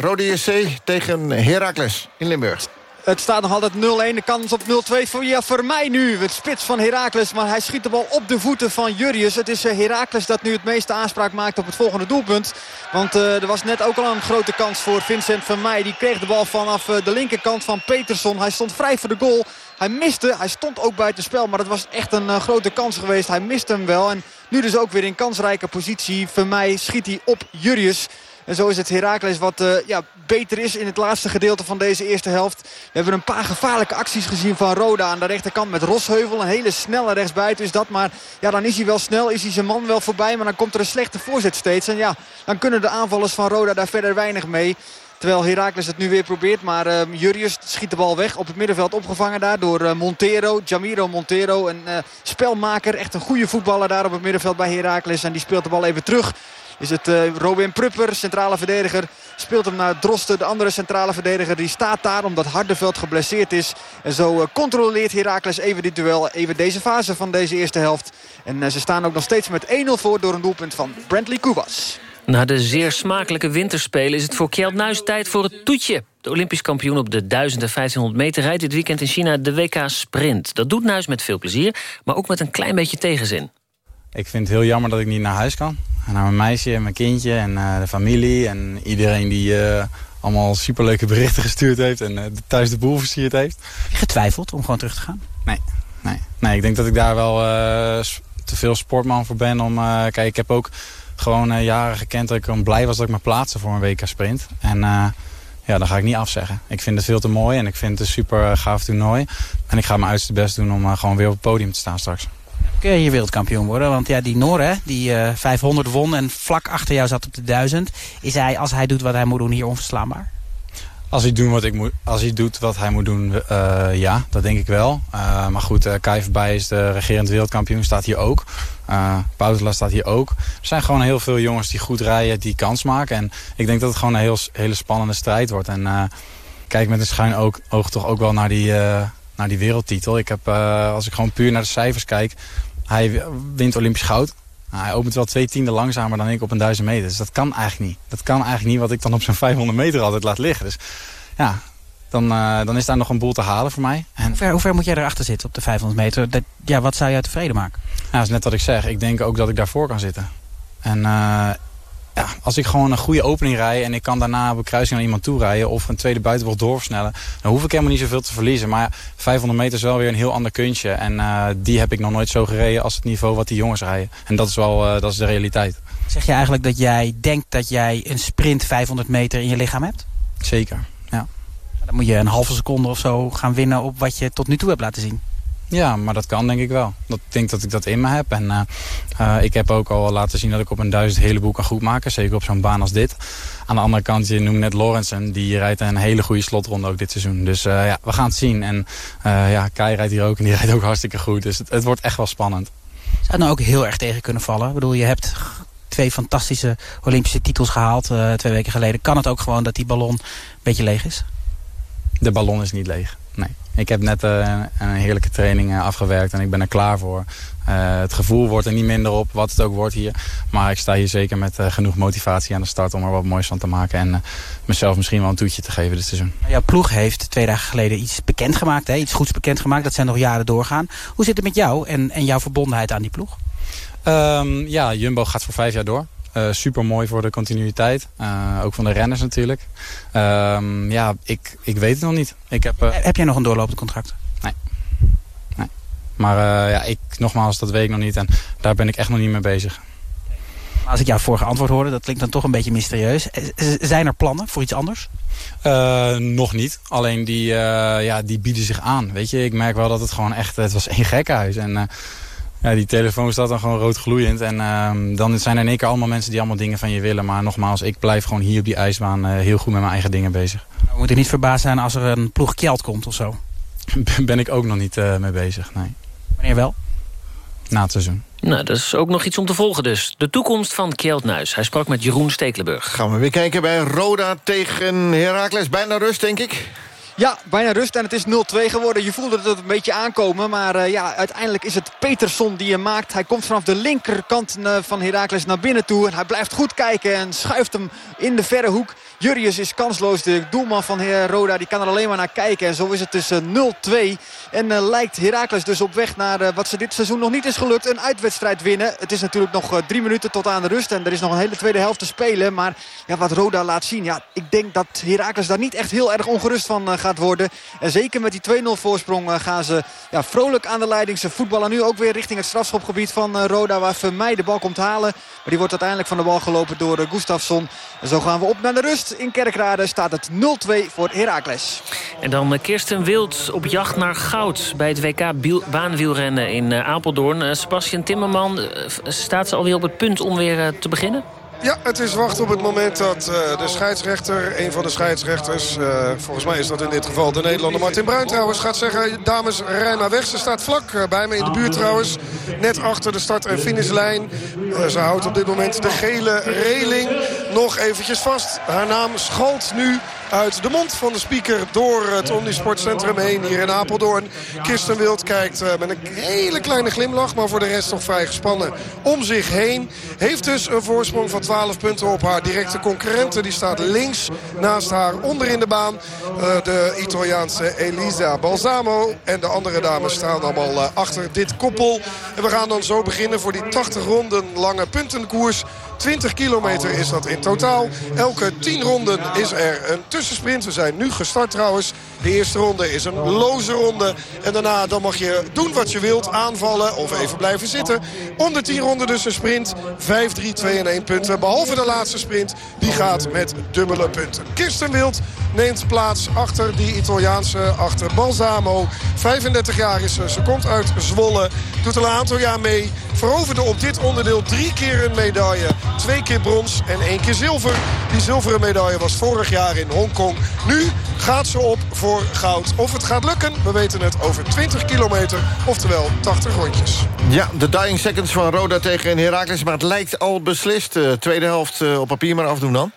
Rode SC tegen Heracles in Limburg.
Het staat nog altijd 0-1. De kans op 0-2 voor, ja, voor mij nu. Het spits van Heracles. Maar hij schiet de bal op de voeten van Jurrius. Het is eh, Heracles dat nu het meeste aanspraak maakt op het volgende doelpunt. Want eh, er was net ook al een grote kans voor Vincent van Meij. Die kreeg de bal vanaf eh, de linkerkant van Peterson. Hij stond vrij voor de goal. Hij miste. Hij stond ook buiten spel. Maar dat was echt een grote kans geweest. Hij miste hem wel. En nu dus ook weer in kansrijke positie. Van schiet hij op Jurrius. En zo is het Heracles wat eh, ja, beter is in het laatste gedeelte van deze eerste helft. We hebben een paar gevaarlijke acties gezien van Roda aan de rechterkant met Rosheuvel. Een hele snelle rechtsbuiten is dat. Maar ja, dan is hij wel snel, is hij zijn man wel voorbij. Maar dan komt er een slechte voorzet steeds. En ja, dan kunnen de aanvallers van Roda daar verder weinig mee. Terwijl Heracles het nu weer probeert. Maar uh, Jurrius schiet de bal weg. Op het middenveld opgevangen daar door uh, Montero. Jamiro Montero, een uh, spelmaker. Echt een goede voetballer daar op het middenveld bij Heracles. En die speelt de bal even terug. Is het uh, Robin Prupper, centrale verdediger. Speelt hem naar Drosten, de andere centrale verdediger. Die staat daar omdat Hardeveld geblesseerd is. En zo uh, controleert Heracles even dit duel. Even deze fase van deze eerste helft. En uh, ze staan ook nog steeds met 1-0 voor door een doelpunt van Brentley Kubas.
Na de zeer smakelijke winterspelen is het voor Kjeld Nuis tijd voor het toetje. De Olympisch kampioen op de 1000 en 1500 meter rijdt dit weekend in China de WK Sprint. Dat doet Nuis met veel plezier, maar ook met een klein beetje tegenzin.
Ik vind het heel jammer dat ik niet naar huis kan. Naar mijn meisje en mijn kindje en uh, de familie en iedereen die uh, allemaal superleuke berichten gestuurd heeft en uh, thuis de boel versierd heeft.
Heb je getwijfeld om gewoon terug te gaan?
Nee, nee, nee ik denk dat ik daar wel te veel sportman voor ben. Om, eh, kijk, ik heb ook gewoon eh, jaren gekend dat ik blij was dat ik me plaatste voor een WK sprint. En eh, ja, dan ga ik niet afzeggen. Ik vind het veel te mooi en ik vind het een super eh, gaaf toernooi. En ik ga mijn uiterste best doen om eh, gewoon weer op het podium te staan straks.
Kun je hier wereldkampioen worden? Want ja, die Noor, hè, die eh 500 won en vlak achter jou zat op de 1000. Is hij, als hij doet wat hij moet doen, hier onverslaanbaar?
Als hij, doen wat ik moet, als hij doet wat hij moet doen, eh, ja, dat denk ik wel. Eh, maar goed, uh, Kai voorbij is de regerend wereldkampioen, staat hier ook. Uh, staat hier ook. Er zijn gewoon heel veel jongens die goed rijden, die kans maken. En ik denk dat het gewoon een heel, hele spannende strijd wordt. En uh, kijk met een schuin oog, toch ook wel naar die, uh, naar die wereldtitel. Ik heb, als ik gewoon puur naar de cijfers kijk, hij wint Olympisch goud. Nou, hij opent wel twee tienden langzamer dan ik op een duizend meter. Dus dat kan eigenlijk niet. Dat kan eigenlijk niet wat ik dan op zo'n 500 meter altijd laat liggen. Dus ja, dan, uh, dan is daar nog een boel te halen voor mij.
En... Hoe, ver, hoe ver moet jij erachter zitten op de 500 meter? Dat, ja, wat zou jou tevreden maken?
Ja, dat is net wat ik zeg. Ik denk ook dat ik daarvoor kan zitten. En uh, ja, als ik gewoon een goede opening rij en ik kan daarna op een kruising naar iemand toe rijden of een tweede buitenbocht doorversnellen, dan hoef ik helemaal niet zoveel te verliezen. Maar 500 meter is wel weer een heel ander kunstje. En uh, die heb ik nog nooit zo gereden als het niveau wat die jongens rijden. En dat is wel uh, dat is de realiteit.
Zeg je eigenlijk dat jij denkt dat jij een sprint 500 meter in je lichaam hebt?
Zeker, ja.
Dan moet je een halve seconde of zo gaan winnen op wat je tot nu toe hebt laten zien.
Ja, maar dat kan denk ik wel. Dat, ik denk dat ik dat in me heb. En uh, uh, ik heb ook al laten zien dat ik op een duizend heleboel kan goedmaken. Zeker op zo'n baan als dit. Aan de andere kant, je noemt net Lorenzen. Die rijdt een hele goede slotronde ook dit seizoen. Dus uh, ja, we gaan het zien. En ja, Kai rijdt hier ook en die <laughs> rijdt ook hartstikke goed. Dus het, het wordt echt wel spannend.
Zou het nou ook heel erg tegen kunnen vallen? Ik bedoel, je hebt twee fantastische Olympische titels gehaald twee weken geleden. Kan het ook gewoon dat die ballon een beetje leeg is?
De ballon is niet leeg, nee. Ik heb net uh, een heerlijke training uh, afgewerkt en ik ben er klaar voor. Uh, het gevoel wordt er niet minder op, wat het ook wordt hier. Maar ik sta hier zeker met genoeg motivatie aan de start om er wat moois van te maken. En mezelf misschien wel een toetje te geven dit seizoen.
Jouw ploeg heeft twee dagen geleden iets bekendgemaakt, hè? iets goeds bekendgemaakt. Dat zijn nog jaren doorgaan. Hoe zit het met jou en, en jouw verbondenheid aan die ploeg?
Um, ja, Jumbo gaat voor vijf jaar door. Uh, super mooi voor de continuïteit. Uh, ook van de renners natuurlijk. Uh, ja, ik, ik weet het nog niet. Ik heb, uh...
heb jij nog een doorlopend contract?
Nee. nee. Maar ja, ik, nogmaals, dat weet ik nog niet. En daar ben ik echt nog niet mee bezig.
Als ik jouw vorige antwoord hoorde, dat klinkt dan toch een beetje mysterieus. Zijn er plannen voor iets anders?
nog niet. Alleen die, ja, die bieden zich aan. Weet je, ik merk wel dat het gewoon echt... Het was één gekkenhuis. En ja, die telefoon staat dan gewoon rood gloeiend. En uh, dan zijn er in één keer allemaal mensen die allemaal dingen van je willen. Maar nogmaals, ik blijf gewoon hier op die ijsbaan uh, heel goed met mijn eigen dingen bezig.
We moeten niet verbaasd zijn als er een ploeg Kjeld komt of zo. <laughs>
ben ik ook nog niet uh, mee bezig, nee.
Wanneer wel?
Na het seizoen.
Nou, dat is ook nog iets om te volgen dus. De toekomst van Kjeld Nuis. Hij sprak met Jeroen Stekelenburg.
Gaan we weer kijken bij Roda tegen Heracles. Bijna rust, denk ik.
Ja, bijna rust en het is 0-2 geworden. Je voelde het een beetje aankomen. Maar uh, ja, uiteindelijk is het Peterson die hem maakt. Hij komt vanaf de linkerkant uh, van Heracles naar binnen toe. En hij blijft goed kijken en schuift hem in de verre hoek. Jurrius is kansloos. De doelman van Roda die kan er alleen maar naar kijken. En zo is het dus uh, 0-2. En uh, lijkt Heracles dus op weg naar uh, wat ze dit seizoen nog niet is gelukt. Een uitwedstrijd winnen. Het is natuurlijk nog uh, drie minuten tot aan de rust. En er is nog een hele tweede helft te spelen. Maar ja, wat Roda laat zien. Ja, ik denk dat Heracles daar niet echt heel erg ongerust van gaat worden. En zeker met die 2-0 voorsprong gaan ze ja, vrolijk aan de leiding. Ze voetballen nu ook weer richting het strafschopgebied van Roda. Waar Vermeij de bal komt halen. Maar die wordt uiteindelijk van de bal gelopen door Gustafsson. En zo gaan we op naar de rust. In Kerkrade staat het 0-2 voor Heracles.
En dan Kirsten Wild op jacht naar goud bij het WK baanwielrennen in Apeldoorn. Sebastian Timmerman, staat ze alweer op het punt om weer te beginnen?
Ja, het is wachten op het moment dat uh, de scheidsrechter, een van de scheidsrechters... Uh, volgens mij is dat in dit geval de Nederlander Martin Bruin trouwens... gaat zeggen, dames, rij maar weg. Ze staat vlak uh, bij me in de buurt trouwens. Net achter de start- en finishlijn. ze houdt op dit moment de gele reling nog eventjes vast. Haar naam schalt nu uit de mond van de speaker door het Omnisportcentrum heen hier in Apeldoorn. Kirsten Wild kijkt uh, met een hele kleine glimlach, maar voor de rest nog vrij gespannen om zich heen. Heeft dus een voorsprong van 12 punten op haar directe concurrenten. Die staat links naast haar onder in de baan. Uh, de Italiaanse Elisa Balsamo en de andere dames staan allemaal uh, achter dit koppel. En we gaan dan zo beginnen voor die 80 ronden lange puntenkoers. 20 kilometer is dat in totaal. Elke 10 ronden is er een tussensprint. We zijn nu gestart trouwens. De eerste ronde is een loze ronde. En daarna dan mag je doen wat je wilt. Aanvallen of even blijven zitten. Om de 10 ronden dus een sprint. 5, 3, 2 en 1 punten. Behalve de laatste sprint. Die gaat met dubbele punten. Kirsten Wild neemt plaats achter die Italiaanse, achter Balsamo. 35 jaar is ze. Ze komt uit Zwolle. Doet al een aantal jaar mee. Veroverde op dit onderdeel drie keer een medaille. Twee keer brons en één keer zilver. Die zilveren medaille was vorig jaar in Hongkong. Nu gaat ze op voor goud. Of het gaat lukken, we weten het over 20 kilometer. Oftewel 80 rondjes.
Ja, de dying seconds van Roda tegen Heracles. Maar het lijkt al beslist. Eh, tweede helft eh, op papier maar afdoen dan.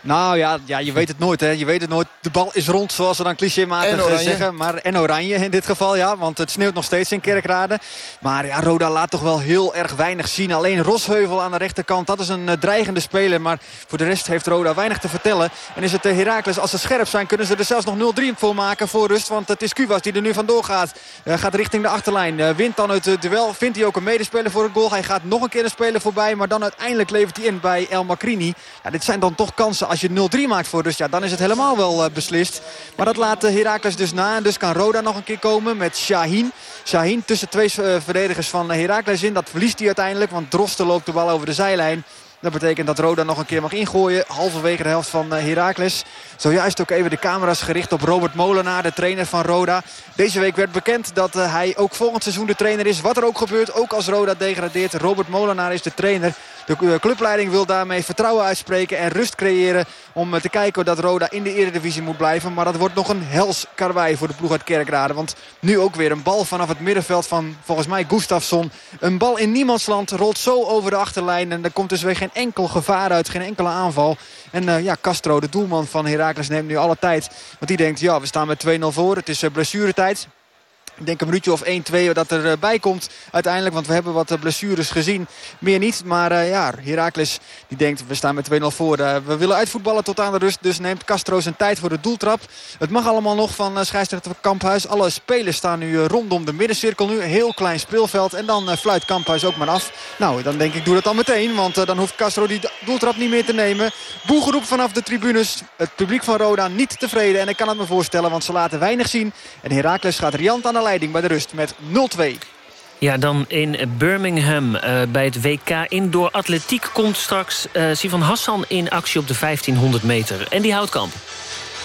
Nou ja, ja, je weet het nooit. Hè. Je weet het nooit. De bal is rond, zoals ze dan clichématig eh, zeggen. Maar, en oranje in dit geval, ja. Want het sneeuwt nog steeds in Kerkrade. Maar ja, Roda laat toch wel heel erg weinig zien. Alleen Rosheuvel aan de rechterkant, dat is een eh, dreigende speler. Maar voor de rest heeft Roda weinig te vertellen. En is het uh, Heracles, als ze scherp zijn, kunnen ze er zelfs nog 0-3 voor maken voor rust. Want het is Cubas die er nu vandoor gaat. Eh, gaat richting de achterlijn. Eh, wint dan het eh, duel. Vindt hij ook een medespeler voor het goal. Hij gaat nog een keer een speler voorbij. Maar dan uiteindelijk levert hij in bij El Macrini. Ja, dit zijn dan toch kansen als je 0-3 maakt voor rust. Ja, dan is het helemaal wel eh, beslist. Maar dat laat uh, Heracles dus na. En dus kan Roda nog een keer komen met Shaheen. Shaheen tussen twee uh, verdedigers van Heracles in. Dat verliest hij uiteindelijk. Want Drosten loopt de bal over de zijlijn. Dat betekent dat Roda nog een keer mag ingooien. Halverwege de helft van Heracles. Zojuist ook even de camera's gericht op Robert Molenaar, de trainer van Roda. Deze week werd bekend dat hij ook volgend seizoen de trainer is. Wat er ook gebeurt, ook als Roda degradeert. Robert Molenaar is de trainer. De clubleiding wil daarmee vertrouwen uitspreken en rust creëren... om uh, te kijken dat Roda in de eredivisie moet blijven. Maar dat wordt nog een hels karwei voor de ploeg uit Kerkrade. Want nu ook weer een bal vanaf het middenveld van volgens mij Gustafsson. Een bal in niemandsland rolt zo over de achterlijn. En er komt dus weer geen enkel gevaar uit, geen enkele aanval. En uh, ja, Castro, de doelman van Heracles, neemt nu alle tijd. Want die denkt, ja, we staan met 2-0 voor. Het is uh, blessuretijd. Ik denk een minuutje of 1-2 dat erbij komt uiteindelijk. Want we hebben wat blessures gezien. Meer niet. Maar uh, ja, Heracles die denkt we staan met 2-0 voor. We willen uitvoetballen tot aan de rust. Dus neemt Castro zijn tijd voor de doeltrap. Het mag allemaal nog van uh, scheidsrechter Kamphuis. Alle spelers staan nu rondom de middencirkel. Nu heel klein speelveld. En dan fluit Kamphuis ook maar af. Nou, dan denk ik doe dat dan meteen. Want dan hoeft Castro die doeltrap niet meer te nemen. Boegeroep vanaf de tribunes. Het publiek van Roda niet tevreden. En ik kan het me voorstellen. Want ze laten weinig zien. En Heracles gaat riant aan de leiding bij de rust met 0-2.
Ja, dan in Birmingham uh, bij het WK Indoor Atletiek... komt straks uh, Sivan Hassan in actie op de 1500 meter. En die houdt kamp.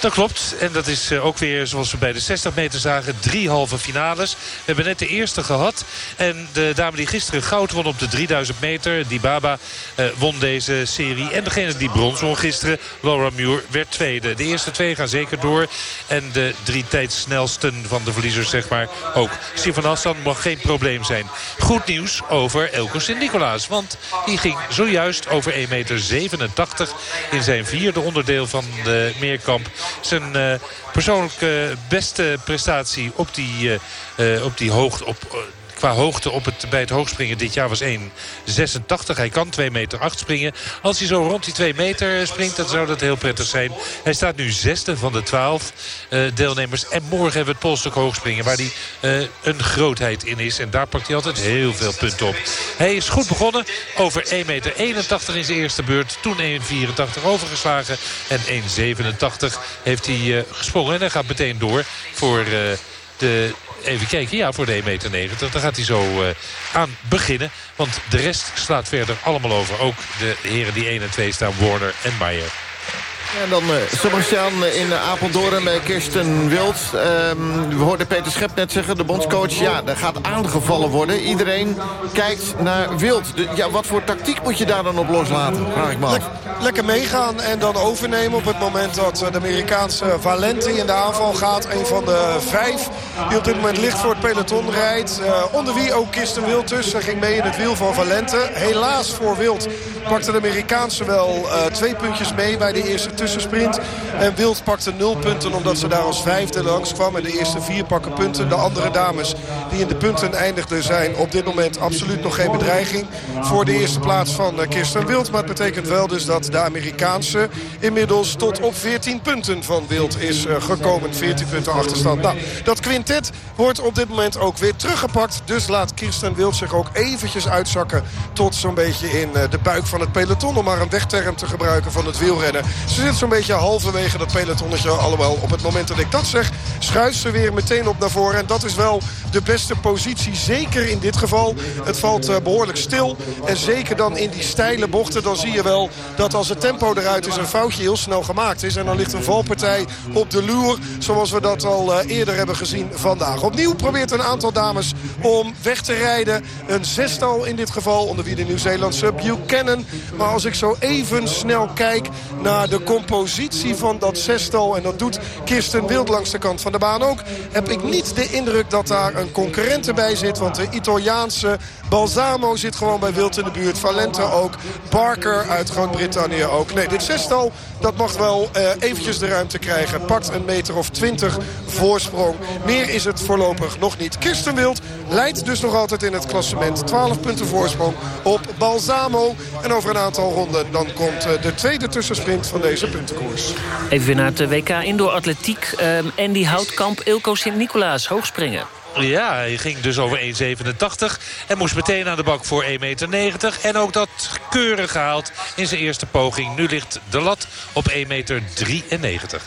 Dat klopt. En dat is ook weer, zoals we bij de 60 meter zagen, drie halve finales. We hebben net de eerste gehad. En de dame die gisteren goud won op de 3000 meter, die Baba, uh, won deze serie. En degene die brons won gisteren, Laura Muir, werd tweede. De eerste twee gaan zeker door. En de drie tijdsnelsten van de verliezers, zeg maar, ook. Stefan Hassan mag geen probleem zijn. Goed nieuws over Elko Sint-Nicolaas. Want die ging zojuist over 1,87 meter in zijn vierde onderdeel van de meerkamp zijn uh, persoonlijke beste prestatie op die, uh, uh, op die hoogte... Op, qua hoogte op het, bij het hoogspringen dit jaar was 1,86. Hij kan 2 meter 8 springen. Als hij zo rond die 2 meter springt, dan zou dat heel prettig zijn. Hij staat nu zesde van de 12 uh, deelnemers. En morgen hebben we het polstuk hoogspringen, waar hij uh, een grootheid in is. En daar pakt hij altijd heel veel punten op. Hij is goed begonnen over 1,81 meter in zijn eerste beurt. Toen 1,84 overgeslagen. En 1,87 heeft hij uh, gesprongen. En hij gaat meteen door voor de even kijken. Ja, voor de 1,90 meter. Daar gaat hij zo uh, aan beginnen. Want de rest slaat verder allemaal over. Ook de heren die 1 en 2 staan, Warner en Meijer.
En dan uh, Sebastian in Apeldoorn bij Kirsten Wild. Um, we hoorden Peter Schep net zeggen, de bondscoach. Ja, er gaat aangevallen worden. Iedereen kijkt naar Wild. Ja, wat voor tactiek moet je daar dan op loslaten? Vraag ik.
Lekker meegaan en dan overnemen op het moment dat de Amerikaanse Valenti in de aanval gaat. Een van de vijf die op dit moment licht voor het peloton rijdt. Onder wie ook Kirsten Wild tussen. Ging mee in het wiel van Valente. Helaas voor Wild pakte de Amerikaanse wel twee puntjes mee bij de eerste En Wild pakte nul punten omdat ze daar als vijfde langs kwam. En de eerste vier pakken punten. De andere dames die in de punten eindigden zijn op dit moment absoluut nog geen bedreiging. Voor de eerste plaats van uh, Kirsten Wild. Maar het betekent wel dus dat de Amerikaanse inmiddels tot op 14 punten van Wild is uh, gekomen. 14 punten achterstand. Nou, dat quintet wordt op dit moment ook weer teruggepakt. Dus laat Kirsten Wild zich ook eventjes uitzakken tot zo'n beetje in uh, de buik van het peloton. Om maar een wegterm te gebruiken van het wielrennen. Ze zo'n beetje halverwege dat pelotonnetje. Alhoewel, op het moment dat ik dat zeg... schuift ze weer meteen op naar voren. En dat is wel de beste positie. Zeker in dit geval. Het valt eh, behoorlijk stil. En zeker dan in die steile bochten. Dan zie je wel dat als het tempo eruit is... een foutje heel snel gemaakt is. En dan ligt een valpartij op de loer. Zoals we dat al eh, eerder hebben gezien vandaag. Opnieuw probeert een aantal dames om weg te rijden. Een zestal in dit geval. Onder wie de Nieuw-Zeelandse Buchanan. Maar als ik zo even snel kijk naar de compositie van dat zestal... en dat doet Kirsten Wild langs de kant van de baan ook... heb ik niet de indruk dat daar een concurrent bij zit. Want de Italiaanse Balsamo zit gewoon bij Wild in de buurt. Valente ook. Barker uit Groot-Brittannië ook. Nee, dit zestal dat mag wel eh, eventjes de ruimte krijgen. Pakt een meter of twintig voorsprong. Meer is het voorlopig nog niet. Kirsten Wild leidt dus nog altijd in het klassement. 12 punten voorsprong op Balsamo. En over een aantal ronden dan komt eh, de tweede tussensprint van deze puntenkoers.
Even weer naar het WK Indoor Atletiek. Ehm, Andy Houtkamp, Ilko Sint-Nicolaas, hoogspringen.
Ja, hij ging dus over 1,87 en moest meteen aan de bak voor 1,90 meter. En ook dat keurig gehaald in zijn eerste poging. Nu ligt de lat op 1,93 meter.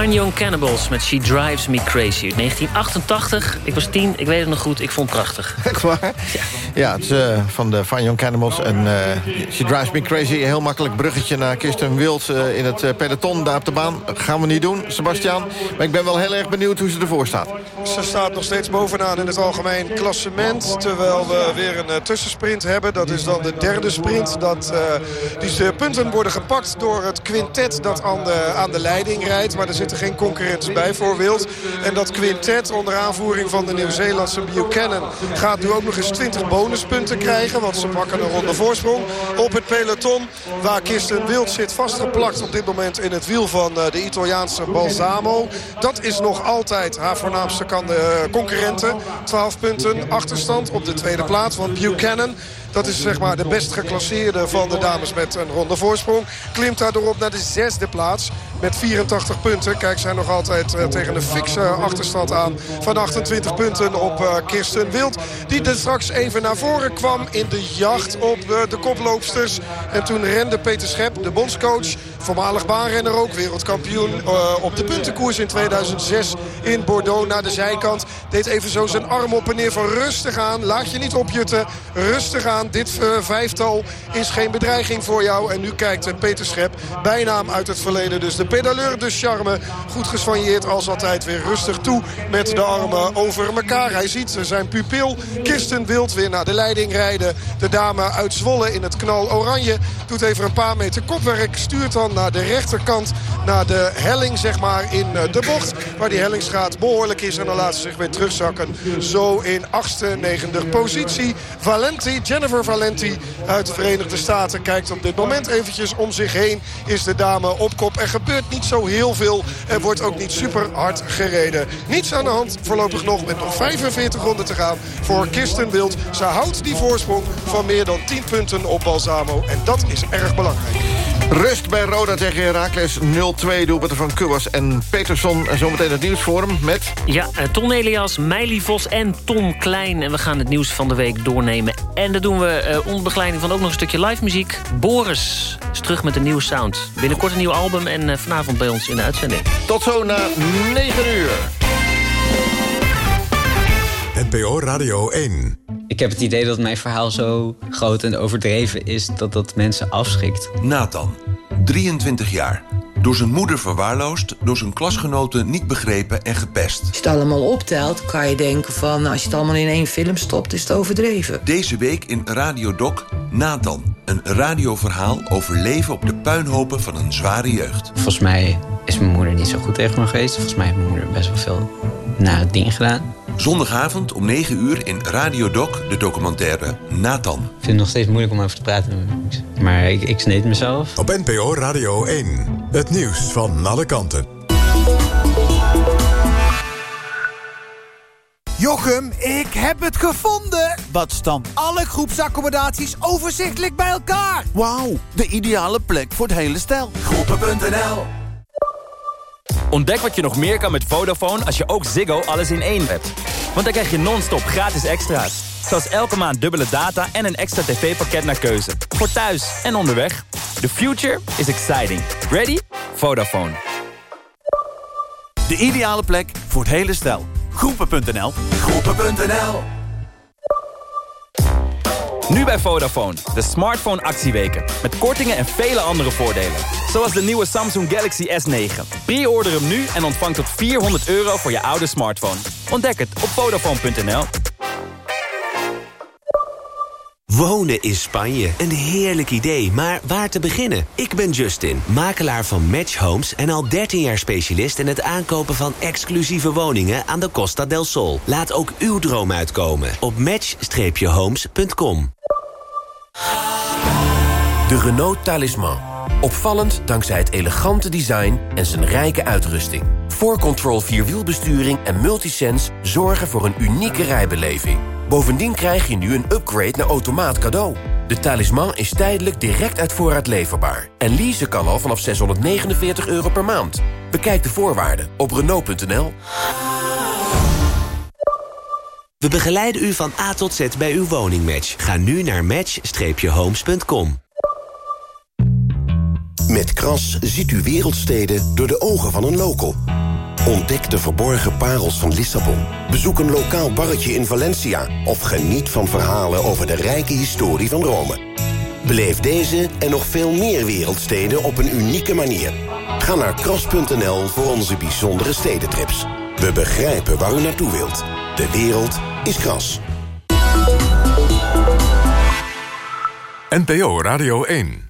Fine Young Cannibals met She Drives Me Crazy. 1988, ik was tien, ik weet het nog goed, ik vond het prachtig.
Echt waar? Ja, het is eh, van de Fine Young Cannibals. En eh, She Drives Me Crazy. Heel makkelijk bruggetje naar Kirsten Wild eh, in het peloton daar op de baan. Gaan we niet doen, Sebastian. Maar ik ben wel heel erg benieuwd hoe ze ervoor staat.
Ze staat nog steeds bovenaan in het algemeen klassement. Terwijl we weer een tussensprint hebben. Dat is dan de derde sprint. Dat, die de punten worden gepakt door het quintet dat aan de, aan de leiding rijdt. Maar er zitten geen concurrenten bij voor Wild. En dat quintet onder aanvoering van de Nieuw-Zeelandse Buchanan... gaat nu ook nog eens 20 bonuspunten krijgen. Want ze pakken een ronde voorsprong op het peloton. Waar Kirsten Wild zit vastgeplakt op dit moment in het wiel van eh, de Italiaanse Balsamo. Dat is nog altijd haar voornaamste de concurrenten. 12 punten achterstand op de tweede plaats. Want Buchanan dat is zeg maar de best geclasseerde van de dames met een ronde voorsprong. Klimt daardoor op naar de zesde plaats met 84 punten. Kijk, zij nog altijd uh, tegen een fikse achterstand aan van 28 punten op uh, Kirsten Wild. Die er straks even naar voren kwam in de jacht op uh, de koploopsters. En toen rende Peter Schep, de bondscoach, voormalig baanrenner ook, wereldkampioen op de puntenkoers in 2006 in Bordeaux naar de zijkant. Deed even zo zijn arm op en neer van rustig aan. Laat je niet opjutten, rustig aan. Dit vijftal is geen bedreiging voor jou. En nu kijkt Peter Schep, bijnaam uit het verleden. Dus de pedaleur de charme. Goed gesvanjeerd als altijd weer rustig toe met de armen over elkaar. Hij ziet zijn pupil Kirsten Wild weer naar de leiding rijden. De dame uit Zwolle in het knal oranje doet even een paar meter kopwerk. Stuurt dan naar de rechterkant, naar de helling zeg maar in de bocht. Waar die hellingsgraad behoorlijk is en dan laat ze zich weer terugzakken. Zo in achtste, negende positie. Valenti, Jennifer Valenti uit de Verenigde Staten kijkt op dit moment eventjes om zich heen. Is de dame op kop. Er gebeurt niet zo heel veel. Er wordt ook niet super hard gereden. Niets aan de hand voorlopig nog met nog 45 ronden te gaan voor Kirsten Wild. Ze houdt die voorsprong van meer dan 10 punten op Balsamo. En dat is erg belangrijk.
Rust bij Roda tegen Heracles 0-2 doelpunten van Kubas en Peterson. En zometeen het nieuwsforum met...
Ja, uh, Ton Elias, Meili Vos en Tom Klein. En we gaan het nieuws van de week doornemen. En dat doen we uh, onder begeleiding van ook nog een stukje live muziek. Boris is terug met een nieuwe sound. Binnenkort een nieuw album en uh, vanavond bij ons in de uitzending.
Tot zo na 9 uur.
NPO Radio 1.
Ik heb het idee dat mijn verhaal zo groot en overdreven is... dat dat mensen afschrikt.
Nathan, 23 jaar. Door zijn moeder verwaarloosd, door zijn klasgenoten niet begrepen en gepest.
Als je het allemaal optelt, kan je denken van... als je het allemaal in één film stopt, is het overdreven.
Deze week in Radio Doc Nathan. Een radioverhaal over leven op de puinhopen van een zware jeugd.
Volgens mij is mijn moeder niet zo goed tegen me geweest. Volgens mij heeft mijn moeder best wel veel nare dingen gedaan.
Zondagavond om 9 uur in Radio Doc, de documentaire Nathan.
Ik vind het nog steeds moeilijk om over te praten. Maar ik, ik sneed mezelf.
Op NPO Radio 1. Het nieuws van alle kanten.
Jochem, ik heb het gevonden! Wat staan alle groepsaccommodaties overzichtelijk bij elkaar?
Wauw, de ideale plek voor het hele stel.
Groepen.nl
Ontdek wat je nog meer kan met Vodafone als je ook Ziggo alles in één hebt. Want dan krijg je non-stop gratis extra's. Zoals elke maand dubbele data en een extra tv-pakket naar keuze. Voor thuis en onderweg. The future is exciting. Ready? Vodafone.
De ideale plek voor het hele stel. Groepen.nl
Groepen.nl
Nu bij Vodafone, de smartphone actieweken. Met kortingen en vele andere voordelen. Zoals de nieuwe Samsung Galaxy S9. Pre-order hem nu en ontvang tot 400 euro voor je oude smartphone. Ontdek het op Vodafone.nl.
Wonen in Spanje, een heerlijk idee, maar waar te beginnen? Ik ben Justin, makelaar van Match Homes en al 13 jaar specialist in het aankopen van exclusieve woningen aan de Costa del Sol. Laat ook uw droom uitkomen op match-homes.com.
De Renault Talisman. Opvallend dankzij het elegante design en zijn rijke uitrusting. 4Control Vierwielbesturing en Multisense zorgen voor een unieke rijbeleving. Bovendien krijg je nu een upgrade naar automaat cadeau. De talisman is tijdelijk direct uit voorraad leverbaar. En leasen kan al vanaf 649 euro per maand. Bekijk de voorwaarden op Renault.nl.
We begeleiden u van A tot Z bij uw woningmatch. Ga nu naar match-homes.com.
Met Kras ziet u wereldsteden door de ogen van een local. Ontdek de verborgen parels van Lissabon. Bezoek een lokaal barretje in Valencia. Of geniet van verhalen over de rijke historie van Rome. Beleef deze en nog veel meer wereldsteden op een unieke manier. Ga naar kras.nl voor onze bijzondere stedentrips. We begrijpen waar u naartoe wilt. De wereld is kras.
NPO Radio 1.